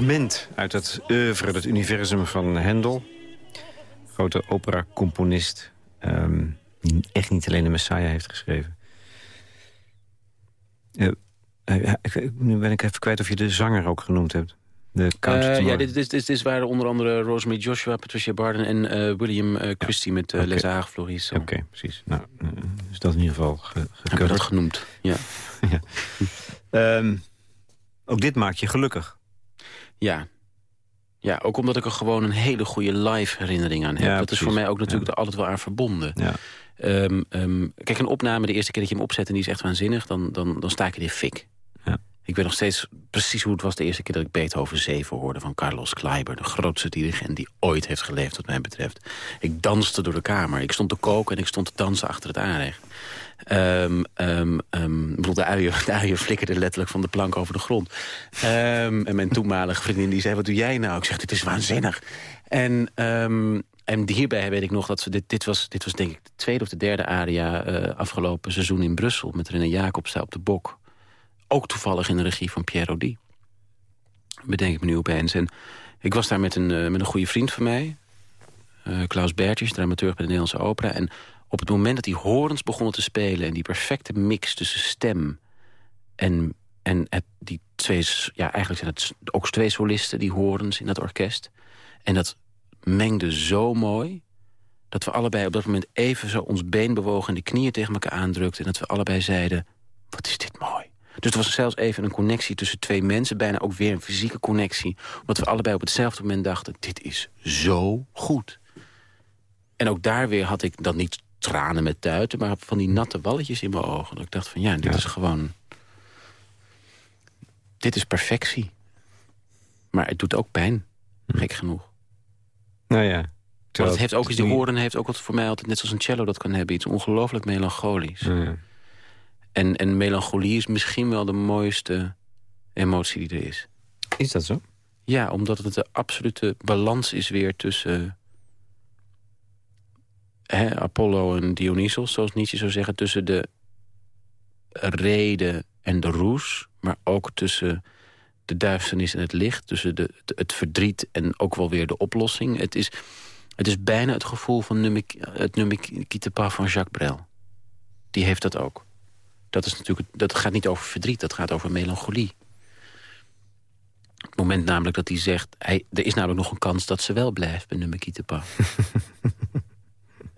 Fragment uit het oeuvre, het universum van Hendel. Grote opera-componist. ehm, die echt niet alleen de Messiah heeft geschreven. Eh, eh, nu ben ik even kwijt of je de zanger ook genoemd hebt. De countertenor. ja, dit, dit, dit, dit waren onder andere Rosemary Joshua, Patricia Barden en William Christie met. Les Haag Floris. Oké, precies. Nou, is dat in ieder geval ge dat genoemd, ja. Ehm, ook dit maakt je gelukkig. Ja. Ja, ook omdat ik er gewoon een hele goede live herinnering aan heb. Ja, dat is voor mij ook natuurlijk Ja. er altijd wel aan verbonden. Ja. Ehm, ehm, kijk, een opname, de eerste keer dat je hem opzet en die is echt waanzinnig... dan, dan, dan sta ik in de fik. Ja. Ik weet nog steeds precies hoe het was de eerste keer dat ik Beethoven 7 hoorde... van Carlos Kleiber, de grootste dirigent die ooit heeft geleefd wat mij betreft. Ik danste door de kamer. Ik stond te koken en ik stond te dansen achter het aanrecht. Ik bedoel, de uien, de uien flikkerden letterlijk van de plank over de grond. En mijn toenmalige vriendin die zei, wat doe jij nou? Ik zeg, dit is waanzinnig. En, en hierbij weet ik nog dat ze dit, dit, was, dit was denk ik de tweede of de derde aria... eh, afgelopen seizoen in Brussel met René Jacobs op de bok. Ook toevallig in de regie van Pierre Rodi. Bedenk ik me nu opeens. En ik was daar met een, eh, met een goede vriend van mij... eh, Klaus Bertjes, dramaturg bij de Nederlandse Opera. En op het moment dat die horens begonnen te spelen... en die perfecte mix tussen stem en, en het, die twee... ja, eigenlijk zijn het ook twee solisten, die horens in dat orkest. En dat mengde zo mooi... dat we allebei op dat moment even zo ons been bewogen... en de knieën tegen elkaar aandrukten... en dat we allebei zeiden, wat is dit mooi. Dus er was zelfs even een connectie tussen twee mensen... bijna ook weer een fysieke connectie. Omdat we allebei op hetzelfde moment dachten... dit is zo goed. En ook daar weer had ik dan niet tranen met tuiten... maar van die natte walletjes in mijn ogen. Dat ik dacht van ja, dit is gewoon... Dit is perfectie. Maar het doet ook pijn. Gek genoeg. Nou ja. Want het heeft ook iets, die horen heeft ook wat voor mij altijd... net zoals een cello dat kan hebben, iets ongelooflijk melancholisch. Ja, ja. En, en melancholie is misschien wel de mooiste emotie die er is. Is dat zo? Ja, omdat het de absolute balans is weer tussen... Apollo en Dionysos, zoals Nietzsche zou zeggen... tussen de reden en de roes... maar ook tussen de duisternis en het licht... tussen de, het- verdriet en ook wel weer de oplossing. Het is, het is bijna het gevoel van me- het nummer Quitte pas van Jacques Brel. Die heeft dat ook. Dat, is natuurlijk, dat gaat niet over verdriet, dat gaat over melancholie. Het moment namelijk dat hij zegt... Hij, er is namelijk nog een kans dat ze wel blijft bij nummer Quitte pas.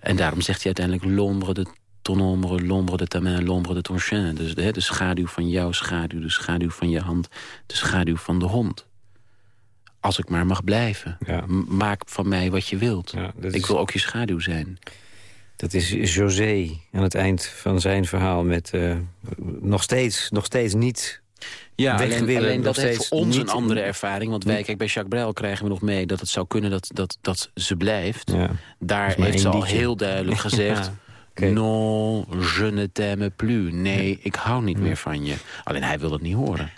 en daarom zegt hij uiteindelijk... l'ombre de ton ombre, l'ombre de ta main, l'ombre de ton chien. Dus de, de schaduw van jouw schaduw, de schaduw van je hand... de schaduw van de hond. Als ik maar mag blijven. Ja. Maak van mij wat je wilt. Ja, ik is- wil ook je schaduw zijn. Dat is José aan het eind van zijn verhaal met eh, nog, steeds, nog steeds niet... Ja, weg alleen, dat heeft voor ons een andere ervaring. Want wij, kijk, bij Jacques Brel krijgen we nog mee dat het zou kunnen dat, dat, dat ze blijft. Ja. Daar heeft ze al liedje. heel duidelijk gezegd... Ja. Non, je ne t'aime plus. Nee, ik hou niet meer van je. Alleen hij wil dat niet horen.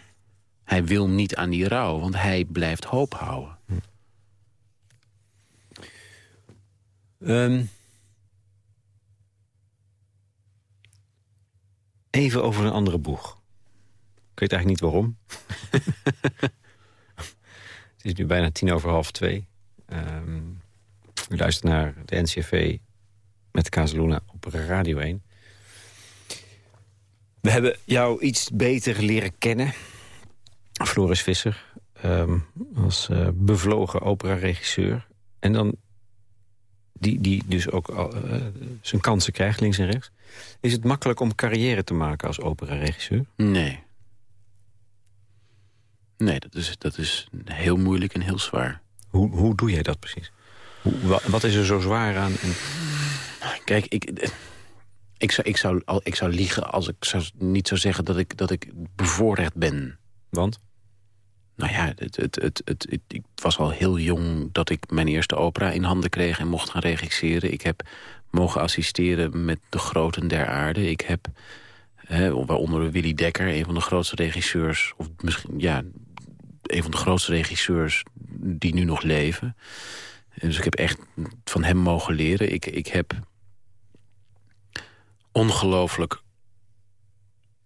Hij wil niet aan die rouw, want hij blijft hoop houden. Ehm, even over een andere boeg. Ik weet eigenlijk niet waarom. Het is nu bijna tien over half twee. Ehm, u luistert naar de NCV met Casaluna op Radio 1. We hebben jou iets beter leren kennen. Floris Visser. ehm, als eh, bevlogen operaregisseur. En dan die, die dus ook eh, zijn kansen krijgt, links en rechts. Is het makkelijk om carrière te maken als operaregisseur? Nee. Nee, dat is, dat is heel moeilijk en heel zwaar. Hoe, hoe doe jij dat precies? Hoe, wa- wat is er zo zwaar aan? En, Kijk, ik, ik, zou, ik, zou, al- ik zou liegen als ik zou, niet zou zeggen dat ik, dat ik bevoorrecht ben. want? Nou ja, het, het, het, het, het- ik was al heel jong dat ik mijn eerste opera in handen kreeg... en mocht gaan regisseren. Ik heb mogen assisteren met de groten der aarde. Ik heb, hè, waaronder Willy Dekker, een van de grootste regisseurs... of misschien, ja, een van de grootste regisseurs die nu nog leven. En Dus ik heb echt van hem mogen leren. Ik, ik heb ongelooflijk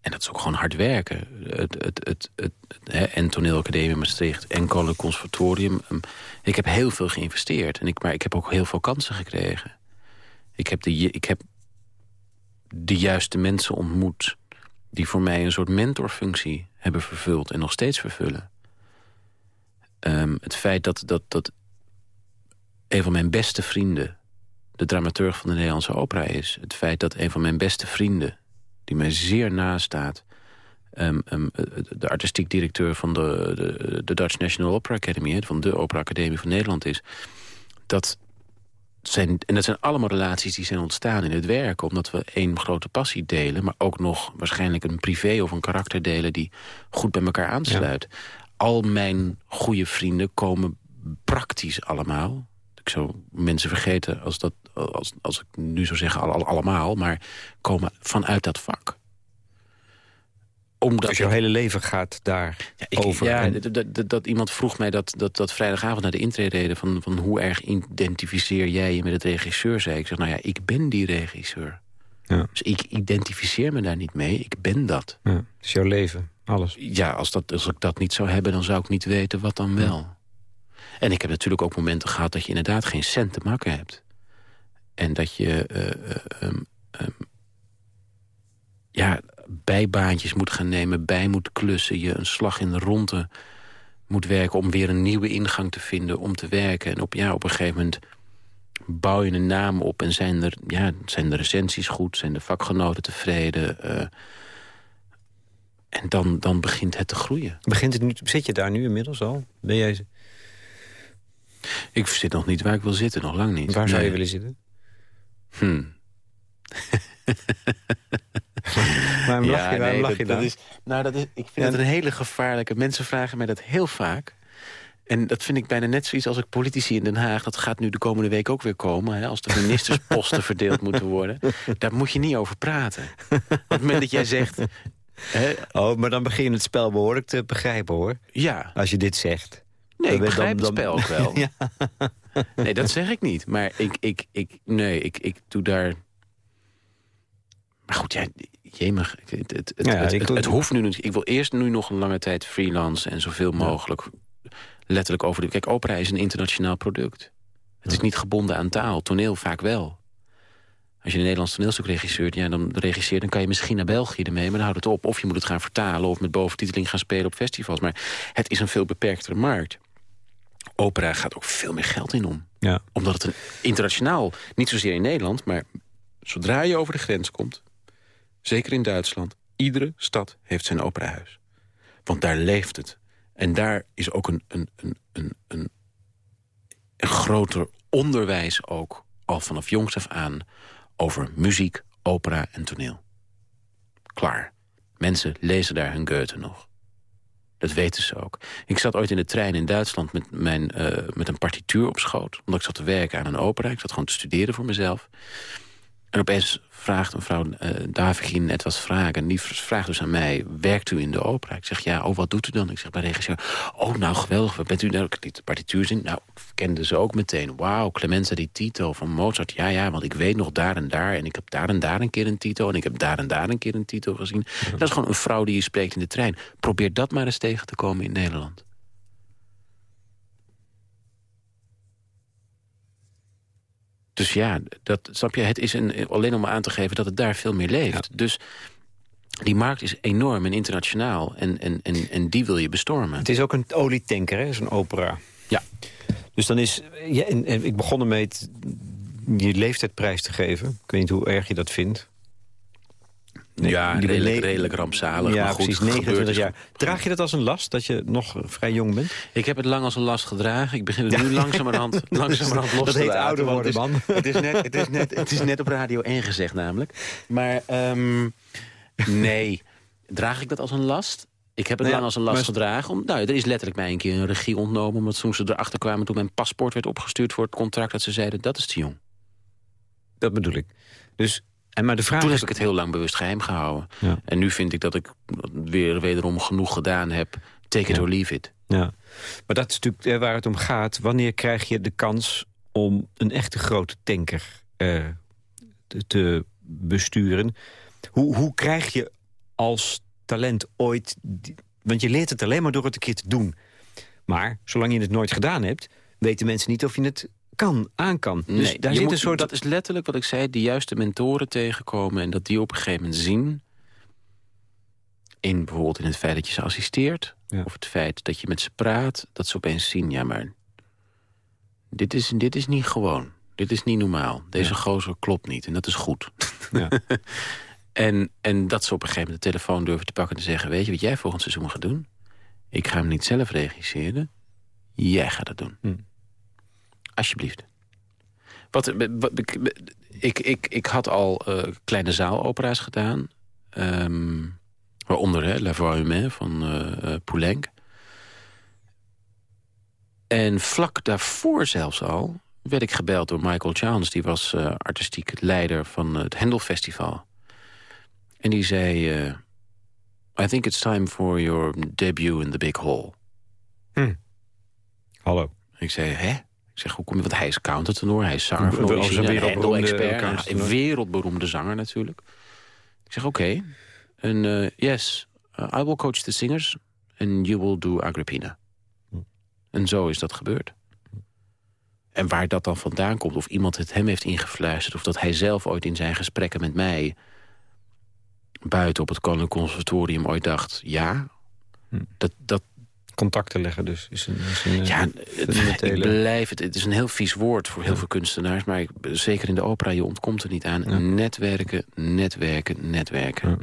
en dat is ook gewoon hard werken. Het, het, het, het, hè, en toneelacademie Maastricht en Koninklijk Conservatorium. Ehm, Ik heb heel veel geïnvesteerd. En ik, maar ik heb ook heel veel kansen gekregen. Ik heb, de, ik heb de juiste mensen ontmoet... die voor mij een soort mentorfunctie hebben vervuld... en nog steeds vervullen. Ehm, het feit dat, dat, dat een van mijn beste vrienden... de dramaturg van de Nederlandse opera is. Het feit dat een van mijn beste vrienden die mij zeer nastaat... ehm, ehm, eh, de artistiek directeur van de, de, de Dutch National Opera Academy... van de Opera Academie van Nederland is... dat zijn, en dat zijn allemaal relaties die zijn ontstaan in het werk... omdat we één grote passie delen... maar ook nog waarschijnlijk een privé of een karakter delen... die goed bij elkaar aansluit. Al mijn goede vrienden komen praktisch allemaal... ik zou mensen vergeten als, dat, als, als ik nu zou zeggen al, al- allemaal... maar komen vanuit dat vak. Omdat Dus jouw ik- hele leven gaat daar ja, ik- over. Ja, En- dat, dat, dat, dat iemand vroeg mij dat, dat, dat vrijdagavond naar de intrede van, van hoe erg identificeer jij je met het regisseur, zei ik. zeg, nou ja, ik ben die regisseur. Ja. Dus ik identificeer me daar niet mee, ik ben dat. ja, het is jouw leven, alles. Ja, als, dat, als ik dat niet zou hebben, dan zou ik niet weten wat dan wel. En ik heb natuurlijk ook momenten gehad dat je inderdaad geen cent te makken hebt. En dat je eh, eh, ehm, ehm, ja, bijbaantjes moet gaan nemen, bij moet klussen... je een slag in de ronde moet werken om weer een nieuwe ingang te vinden... om te werken. En op, ja, op een gegeven moment bouw je een naam op... en zijn, er, ja, zijn de recensies goed, zijn de vakgenoten tevreden... eh, en dan, dan begint het te groeien. Begint het nu, zit je daar nu inmiddels al? Ben jij, Ik zit nog niet waar ik wil zitten, nog lang niet. waar zou je willen zitten? Hm. Waarom lach je, waarom nee, lach dat, je dat dan? is, nou, dat is, ik vind Ja. het een hele gevaarlijke... Mensen vragen mij dat heel vaak. En dat vind ik bijna net zoiets als ik politici in Den Haag... dat gaat nu de komende week ook weer komen... Hè, als de ministersposten verdeeld moeten worden. Daar moet je niet over praten. Op het moment dat jij zegt... Hè, Oh, maar dan begin je het spel behoorlijk te begrijpen, hoor. ja, Als je dit zegt. nee, ik Dan- begrijp dan- het spel ook wel. Ja. Nee, dat zeg ik niet. Maar ik, ik, ik, nee, ik, ik doe daar... Maar goed, ja, jemig. Het, het, Ja, het, het hoeft nu niet. Ik wil eerst nu nog een lange tijd freelance en zoveel mogelijk letterlijk over de... Kijk, opera is een internationaal product. Het is niet gebonden aan taal. Toneel vaak wel. Als je een Nederlands toneelstuk regisseert, ja, dan regisseert, dan kan je misschien naar België ermee, maar dan houdt het op. Of je moet het gaan vertalen of met boventiteling gaan spelen op festivals. Maar het is een veel beperktere markt. Opera gaat ook veel meer geld in om Ja. omdat het een internationaal, niet zozeer in Nederland... maar zodra je over de grens komt, zeker in Duitsland... iedere stad heeft zijn operahuis. Want daar leeft het. En daar is ook een, een, een, een, een, een groter onderwijs ook... al vanaf jongs af aan over muziek, opera en toneel. Klaar. Mensen lezen daar hun Goethe nog. Dat weten ze ook. Ik zat ooit in de trein in Duitsland met, mijn, eh, met een partituur op schoot. Omdat ik zat te werken aan een opera. Ik zat gewoon te studeren voor mezelf. En opeens vraagt een vrouw, uh, Davigin, net wat vragen. En die vraagt dus aan mij, werkt u in de opera? Ik zeg, ja, oh, wat doet u dan? Ik zeg bij de regisseur, oh, nou, geweldig. Wat bent u nou? Ik liet de partituur zien. Nou, kende ze ook meteen. Wauw, Clemenza di Tito van Mozart. Ja, ja, want ik weet nog daar en daar. En ik heb daar en daar een keer een Tito. En ik heb daar en daar een keer een Tito gezien. Dat is gewoon een vrouw die je spreekt in de trein. Probeer dat maar eens tegen te komen in Nederland. Dus ja, dat, snap je, het is een, alleen om aan te geven dat het daar veel meer leeft. Ja. Dus die markt is enorm en internationaal. En, en, en, en die wil je bestormen. Het is ook een olietanker, hè, zo'n opera. Ja. Dus dan is... Ja, en, en ik begon ermee het, je leeftijdprijs te geven. Ik weet niet hoe erg je dat vindt. Ja, redelijk, redelijk rampzalig. Ja, maar goed, precies, 29 jaar. Goed. Draag je dat als een last, dat je nog vrij jong bent? Ik heb het lang als een last gedragen. Ik begin het nu langzamerhand, langzamerhand los dat te heet laten. ouder worden, man. Het is, het, is net, het, is net, het is net op Radio 1 gezegd namelijk. Maar um, nee, draag ik dat als een last? Ik heb het nee, lang als een last gedragen. Om, nou, er is letterlijk mij een keer een regie ontnomen... omdat toen ze erachter kwamen toen mijn paspoort werd opgestuurd voor het contract... dat ze zeiden, dat is te jong. Dat bedoel ik. Dus en maar de vraag Toen is... heb ik het heel lang bewust geheim gehouden. Ja. En nu vind ik dat ik weer wederom genoeg gedaan heb. Take it ja. or leave it. Ja. Maar dat is natuurlijk waar het om gaat. Wanneer krijg je de kans om een echte grote tanker uh, te, besturen? Hoe, hoe krijg je als talent ooit... Want je leert het alleen maar door het een keer te doen. Maar zolang je het nooit gedaan hebt... weten mensen niet of je het kan, aan kan. Dus nee, daar zit moet, een soort... Dat is letterlijk wat ik zei, de juiste mentoren tegenkomen... en dat die op een gegeven moment zien... in bijvoorbeeld in het feit dat je ze assisteert... Ja. of het feit dat je met ze praat... dat ze opeens zien, ja maar... dit is, dit is niet gewoon. Dit is niet normaal. Deze ja. gozer klopt niet en dat is goed. Ja. En, en dat ze op een gegeven moment de telefoon durven te pakken en te zeggen... weet je wat jij volgend seizoen gaat doen? Ik ga hem niet zelf regisseren. Jij gaat het doen. Hm. Alsjeblieft. Wat, wat- ik, ik, ik had al eh, kleine zaalopera's gedaan. Ehm, waaronder hè, La Voix Humaine van eh, Poulenc. En vlak daarvoor zelfs al werd ik gebeld door Michael Chance. Die was eh, artistiek leider van het Hendel Festival. En die zei... I think it's time for your debut in the big hall. Hallo. Ik zei, hè? Ik zeg, hoe kom je? Want hij is countertenor, hij is zanger van een wereldberoemde een wereldberoemde zanger natuurlijk. Ik zeg, oké. En eh, yes, uh, I will coach the singers and you will do Agrippina. En zo is dat gebeurd. En waar dat dan vandaan komt, of iemand het hem heeft ingefluisterd... of dat hij zelf ooit in zijn gesprekken met mij... buiten op het Koninklijk Conservatorium ooit dacht... ja, dat, dat, Contacten leggen dus. Is een, is een, ja, eh, het, fundamentele- ik blijf het. Het is een heel vies woord voor heel veel kunstenaars... maar ik, zeker in de opera, je ontkomt er niet aan. Netwerken, netwerken, netwerken. Ja.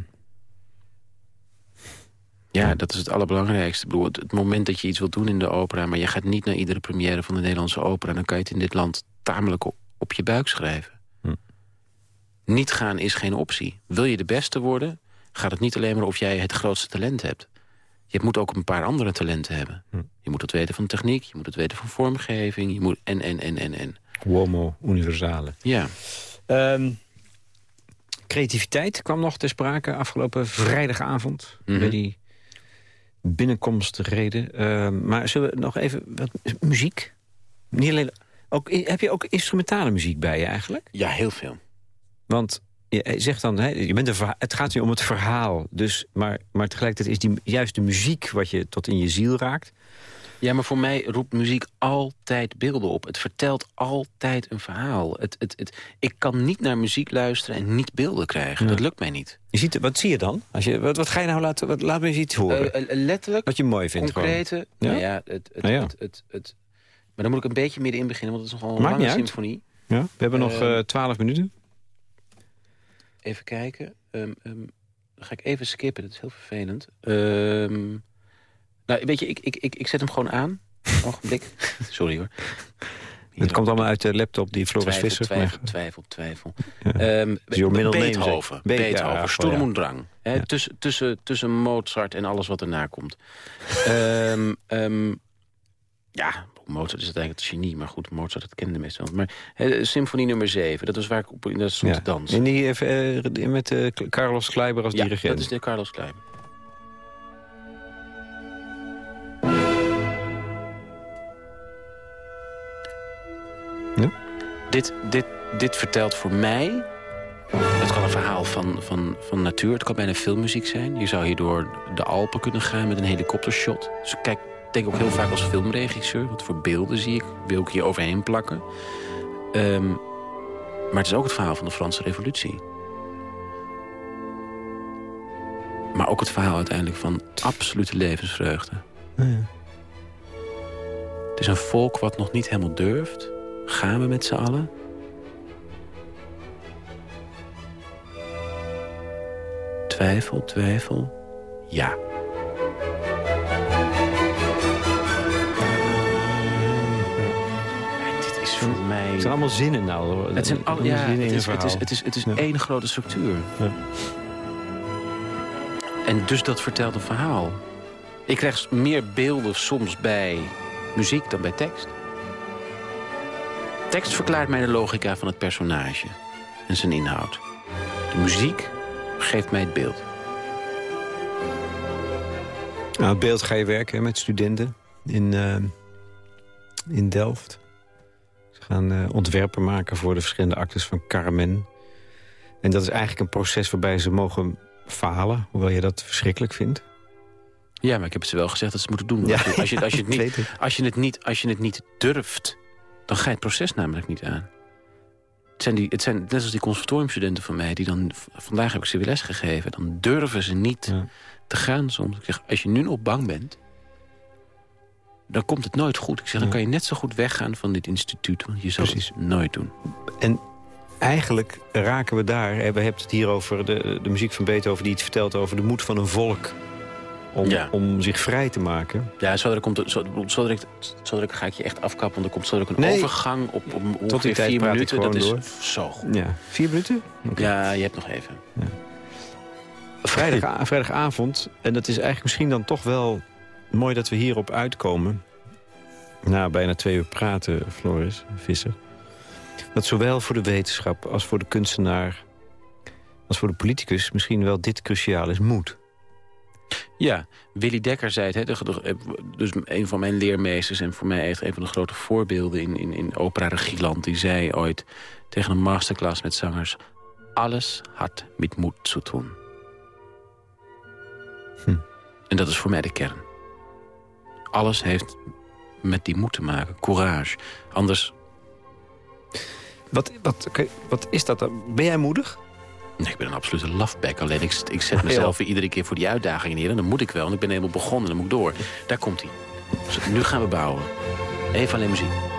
Ja, dat is het allerbelangrijkste. Ik bedoel, het, het moment dat je iets wilt doen in de opera... maar je gaat niet naar iedere première van de Nederlandse opera... dan kan je het in dit land tamelijk op, op je buik schrijven. Hm. Niet gaan is geen optie. Wil je de beste worden, gaat het niet alleen maar of jij het grootste talent hebt. Je moet ook een paar andere talenten hebben. Hm. Je moet het weten van techniek, je moet het weten van vormgeving... Je moet, en, en, en, en, en. Uomo universale. Ja. Ehm, creativiteit kwam nog ter sprake afgelopen vrijdagavond. Mhm. Bij die binnenkomstreden. Ehm, maar zullen we nog even... Wat, muziek? Niet alleen, ook, heb je ook instrumentale muziek bij je eigenlijk? ja, heel veel. Want je zegt dan, hè, je bent een het gaat nu om het verhaal. Dus, maar, maar tegelijkertijd is die, juist de muziek wat je tot in je ziel raakt. Ja, maar voor mij roept muziek altijd beelden op. Het vertelt altijd een verhaal. Het, het, het, ik kan niet naar muziek luisteren en niet beelden krijgen. Ja. Dat lukt mij niet. Je ziet, wat zie je dan? Als je, wat, wat ga je nou laten... Wat, laat me eens iets horen. Eh, eh, letterlijk, wat je mooi vindt gewoon. concrete... Ja? Nou ja, het, het, Nou ja. Het, het, het- maar dan moet ik een beetje middenin beginnen, want het is nogal een Maakt lange symfonie. Ja? We hebben nog Ehm, eh, twaalf minuten. Even kijken. Ehm, ehm, dan ga ik even skippen, dat is heel vervelend. Ehm, nou, weet je, ik, ik, ik, ik zet hem gewoon aan. Ogenblik. Sorry hoor. Hier Het komt allemaal uit de laptop die Floris Twijfel, Visser... twijfel, twijfel, twijfel. Ja. Name, Beethoven. Be- Beethoven, ja, ja. tussen, tussen, tussen Mozart en alles wat erna komt. Ehm, ja, Mozart is het eigenlijk het genie. Maar goed, Mozart, dat kennen de meesten wel. Maar hè, symfonie nummer 7, dat was waar ik op in dat stond Ja. te dansen. En die even, eh, met eh, Carlos Kleiber als ja, dirigent. dat is de Carlos Kleiber. Ja? Dit, dit, dit vertelt voor mij... Het kan een verhaal van, van, van natuur. Het kan bijna filmmuziek zijn. Je zou hier door de Alpen kunnen gaan met een helikoptershot. Dus kijk, denk ook heel vaak als filmregisseur. Wat voor beelden zie ik? Wil ik hier overheen plakken? Ehm, maar het is ook het verhaal van de Franse revolutie. Maar ook het verhaal uiteindelijk van absolute levensvreugde. Het is een volk wat nog niet helemaal durft. Gaan we met z'n allen? Twijfel, twijfel. Ja. Het zijn allemaal zinnen nou. Het, zijn al, Allemaal ja, het, is, het, is, het is, het is Ja. één grote structuur. Ja. En dus dat vertelt een verhaal. Ik krijg meer beelden soms bij muziek dan bij tekst. Tekst verklaart mij de logica van het personage en zijn inhoud. De muziek geeft mij het beeld. Nou, het beeld ga je werken hè, met studenten in, eh, in Delft. Gaan eh, ontwerpen maken voor de verschillende actes van Carmen. En dat is eigenlijk een proces waarbij ze mogen falen. Hoewel je dat verschrikkelijk vindt. Ja, maar ik heb het ze wel gezegd dat ze moeten doen. Ja, Als, je, als, het niet, als, je het niet, als je het niet durft, dan ga je het proces namelijk niet aan. Het zijn, die, het zijn net als die conservatoriumstudenten van mij... die dan, vandaag heb ik ze weer les gegeven... dan durven ze niet Ja. te gaan soms. Ik zeg, als je nu nog bang bent... dan komt het nooit goed. Ik zeg, dan Ja. kan je net zo goed weggaan van dit instituut... want je zal Precies. het nooit doen. En eigenlijk raken we daar. hè, We hebben het hier over de, de muziek van Beethoven... die iets vertelt over de moed van een volk om, Ja. om zich vrij te maken. Ja, zodra komt, zodra ik, zodra ik ga ik je echt afkappen, want er komt zodra een Nee. overgang op, op die ongeveer tijd vier ik minuten. Dat is gewoon zo goed. Ja. Vier minuten? Ja, je hebt nog even. Vrijdag, vrijdagavond, en dat is eigenlijk misschien dan toch wel mooi dat we hierop uitkomen. Na bijna twee uur praten, Floris Visser. Dat zowel voor de wetenschap als voor de kunstenaar... als voor de politicus misschien wel dit cruciaal is moed. Ja, Willy Dekker zei het. Hè, de- de- dus een van mijn leermeesters en voor mij echt een van de grote voorbeelden in, in, in opera Regieland. Die zei ooit tegen een masterclass met zangers... Alles had met moed te doen. Hm. En dat is voor mij de kern. Alles heeft met die moed te maken. Courage. Anders... Wat, wat, wat is dat dan? Ben jij moedig? Nee, ik ben een absolute lafbek. Alleen ik, ik zet mezelf weer iedere keer voor die uitdaging neer. En dan moet ik wel, want ik ben helemaal begonnen. Dan moet ik door. Daar komt hij. Dus nu gaan we bouwen. Even alleen muziek.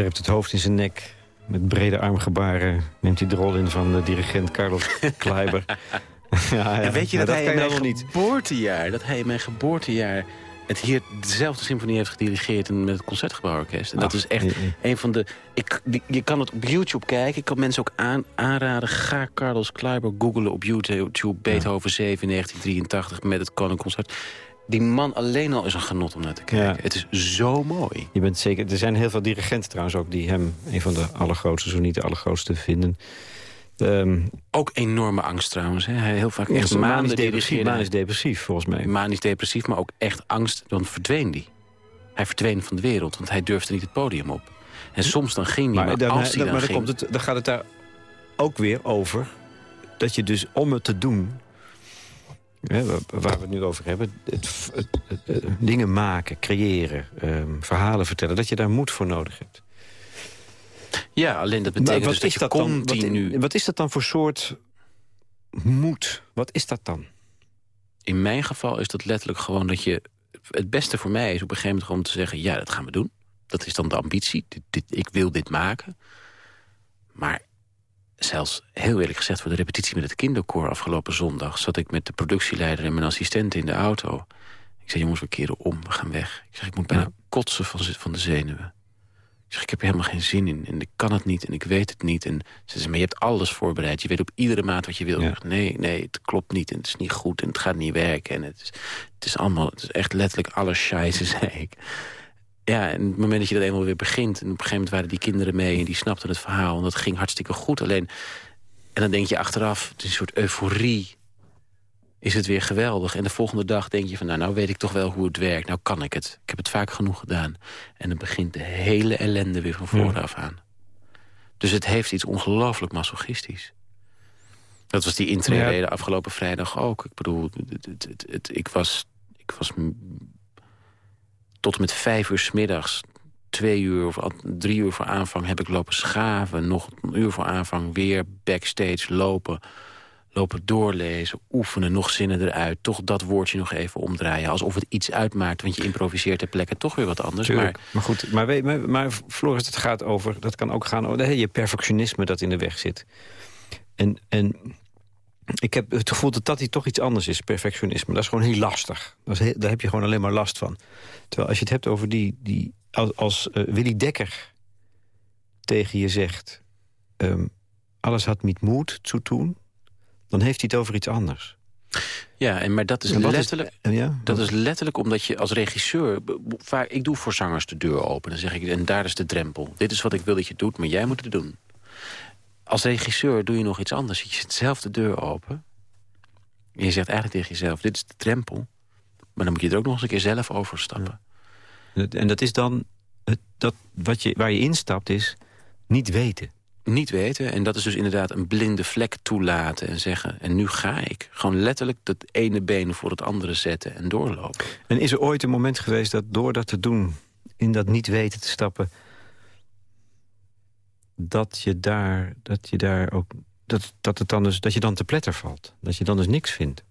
Werpt het hoofd in zijn nek. Met brede armgebaren neemt hij de rol in van de dirigent Carlos Kleiber. ja, ja. En weet je Ja, dat, hij in mijn niet. geboortejaar... dat hij in mijn geboortejaar het hier dezelfde symfonie heeft gedirigeerd... en met het Concertgebouworkest. En dat Ach, is echt eh, eh. een van de... Ik, die- je kan het op YouTube kijken. Ik kan mensen ook aan, aanraden. Ga Carlos Kleiber googlen op YouTube. Beethoven 7 1983 met het Koningconcert. Die man alleen al is een genot om naar te kijken. Ja. Het is zo mooi. Je bent zeker, er zijn heel veel dirigenten trouwens ook... die hem een van de allergrootste, zo niet de allergrootste vinden. Ehm Ook enorme angst trouwens. Hè. Hij heel vaak echt manisch depressief, manisch depressief volgens mij. manisch depressief, maar ook echt angst. Dan verdween hij. Hij verdween van de wereld, want hij durfde niet het podium op. En soms dan ging hij, maar, dan, als hij dan, dan, maar dan, ging... komt het, dan gaat het daar ook weer over... dat je dus om het te doen... Hè, waar waar we het nu over hebben... Het, het- het- het- dingen maken, creëren, ehm, verhalen vertellen... dat je daar moed voor nodig hebt. Ja, alleen dat betekent dus dat je continu... Wat, wat is dat dan voor soort moed? Wat is dat dan? In mijn geval is dat letterlijk gewoon dat je... Het beste voor mij is op een gegeven moment gewoon te zeggen... ja, dat gaan we doen. Dat is dan de ambitie. Dit, dit, ik wil dit maken. Maar zelfs heel eerlijk gezegd... voor de repetitie met het kinderkoor afgelopen zondag... zat ik met de productieleider en mijn assistent in de auto. Ik zei, jongens, we keren om, we gaan weg. Ik zeg, ik moet bijna Ja. kotsen van, van de zenuwen. Ik zeg, ik heb er helemaal geen zin in. En ik kan het niet en ik weet het niet. En ze zei, maar je hebt alles voorbereid. Je weet op iedere maat wat je wil. Ja. Nee, nee, het klopt niet. En het is niet goed en het gaat niet werken. En het is, het is allemaal, het is echt letterlijk alles scheisse, zei ik. Ja, en het moment dat je dat eenmaal weer begint... en op een gegeven moment waren die kinderen mee... en die snapten het verhaal en dat ging hartstikke goed. Alleen, en dan denk je achteraf, het is een soort euforie... is het weer geweldig. En de volgende dag denk je van, nou, nou weet ik toch wel hoe het werkt. Nou kan ik het. Ik heb het vaak genoeg gedaan. En dan begint de hele ellende weer van vooraf aan. Dus het heeft iets ongelooflijk masochistisch. Dat was die intrede Ja. afgelopen vrijdag ook. Ik bedoel, het, het, ik was... Ik was tot en met vijf uur s middags, twee uur of drie uur voor aanvang... heb ik lopen schaven, nog een uur voor aanvang weer backstage lopen... lopen doorlezen, oefenen, nog zinnen eruit... toch dat woordje nog even omdraaien, alsof het iets uitmaakt... want je improviseert ter plekke toch weer wat anders. Maar. Maar, goed, maar, weet- maar, maar Floris, het gaat over... dat kan ook gaan over je perfectionisme dat in de weg zit. En, en ik heb het gevoel dat dat hier toch iets anders is, perfectionisme. Dat is gewoon heel lastig. Dat heel- daar heb je gewoon alleen maar last van. Terwijl als je het hebt over die... die als als eh, Willy Dekker tegen je zegt... ehm, alles had niet moed zu doen... dan heeft hij het over iets anders. ja, en, maar dat is letterlijk... ja, Dat is letterlijk omdat je als regisseur... vaak, ik doe voor zangers de deur open. Dan zeg ik, en daar is de drempel. Dit is wat ik wil dat je doet, maar jij moet het doen. Als regisseur doe je nog iets anders. Je zet zelf de deur open. En je zegt eigenlijk tegen jezelf, dit is de drempel. Maar dan moet je er ook nog eens een keer zelf overstappen. En dat is dan... Het, dat, wat je, waar je instapt is niet weten. Niet weten, en dat is dus inderdaad een blinde vlek toelaten en zeggen... en nu ga ik. Gewoon letterlijk dat ene been voor het andere zetten en doorlopen. En is er ooit een moment geweest dat door dat te doen... in dat niet weten te stappen... dat je daar, dat je daar ook... Dat, dat, het dan dus, dat je dan te pletter valt. Dat je dan dus niks vindt.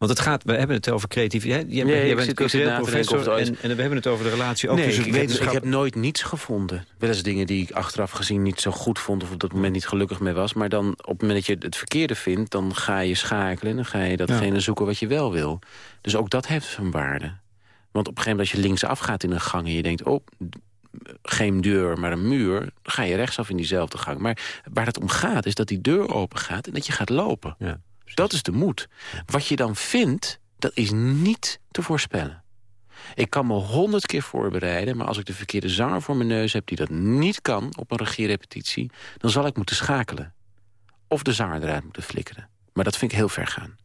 Want het gaat, we hebben het over Nee, je ik bent cultureel professor en, en we hebben het over de relatie ook nee, tussen ik, wetenschap... ik heb nooit niets gevonden. Wel eens dingen die ik achteraf gezien niet zo goed vond... of op dat moment niet gelukkig mee was. Maar dan op het moment dat je het verkeerde vindt... dan ga je schakelen en dan ga je datgene zoeken wat je wel wil. Dus ook dat heeft zijn waarde. Want op een gegeven moment als je linksaf gaat in een gang... en je denkt, oh, geen deur, maar een muur... dan ga je rechtsaf in diezelfde gang. Maar waar het om gaat is dat die deur open gaat... en dat je gaat lopen. Ja, Dat is de moed. Wat je dan vindt, dat is niet te voorspellen. Ik kan me honderd keer voorbereiden... maar als ik de verkeerde zanger voor mijn neus heb... die dat niet kan op een regierepetitie... dan zal ik moeten schakelen. Of de zanger eruit moeten flikkeren. Maar dat vind ik heel ver gaan.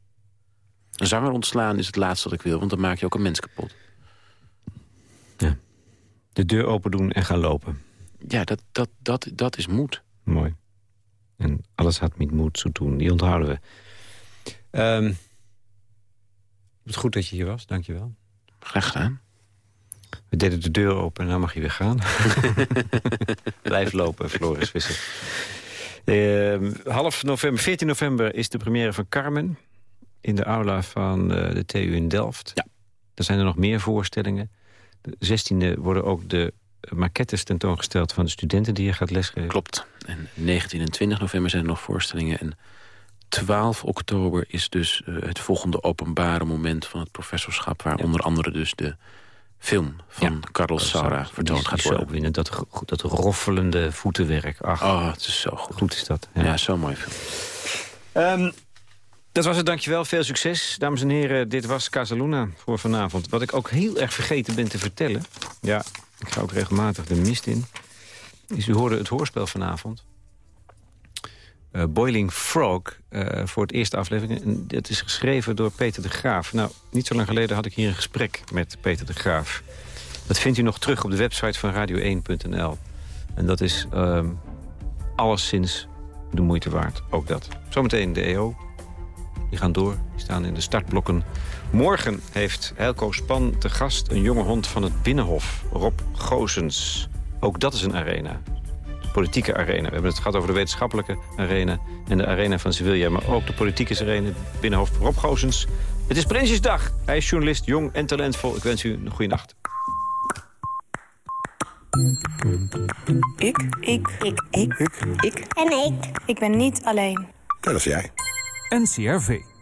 Een zanger ontslaan is het laatste wat ik wil... want dan maak je ook een mens kapot. De deur open doen en gaan lopen. Ja, dat, dat, dat, dat is moed. Mooi. En alles had met moed zo doen. Die onthouden we. Ehm, het goed dat je hier was, dankjewel. Graag gedaan. We deden de deur open en dan mag je weer gaan. Blijf lopen, Floris Visser. Ehm, half november, 14 november is de première van Carmen... in de aula van eh, de TU in Delft. Ja. Er zijn er nog meer voorstellingen. De 16e worden ook de maquettes tentoongesteld... van de studenten die je gaat lesgeven. Klopt. En 19 en 20 november zijn er nog voorstellingen. En 12 oktober is dus eh, het volgende openbare moment van het professorschap... waar onder andere dus de film van Carlos Saura vertoond gaat Zo worden. opwindend, dat, dat roffelende voetenwerk. Ach, Oh, het is zo goed. goed is dat. Ja, zo'n mooi film. Ehm, dat was het, dankjewel. Veel succes. Dames en heren, dit was Casaluna voor vanavond. Wat ik ook heel erg vergeten ben te vertellen... ja, ik ga ook regelmatig de mist in... is u hoorde het hoorspel vanavond. Eh, Boiling Frog, eh, voor het eerste aflevering. En dat is geschreven door Peter de Graaf. Nou, niet zo lang geleden had ik hier een gesprek met Peter de Graaf. Dat vindt u nog terug op de website van radio1.nl. En dat is ehm alleszins de moeite waard, ook dat. Zometeen de EO. Die gaan door, die staan in de startblokken. Morgen heeft Helco Span te gast een jonge hond van het Binnenhof, Rob Goosens. Ook dat is een arena. Politieke arena. We hebben het gehad over de wetenschappelijke arena en de arena van Sevilla. Maar ook de politieke arena, Binnenhof, Rob Goosens. Het is Prinsjesdag. Hij is journalist, jong en talentvol. Ik wens u een goede nacht. Ik. Ik. Ik. Ik. Ik. En ik. Ik ben niet alleen. Dat is jij. NCRV.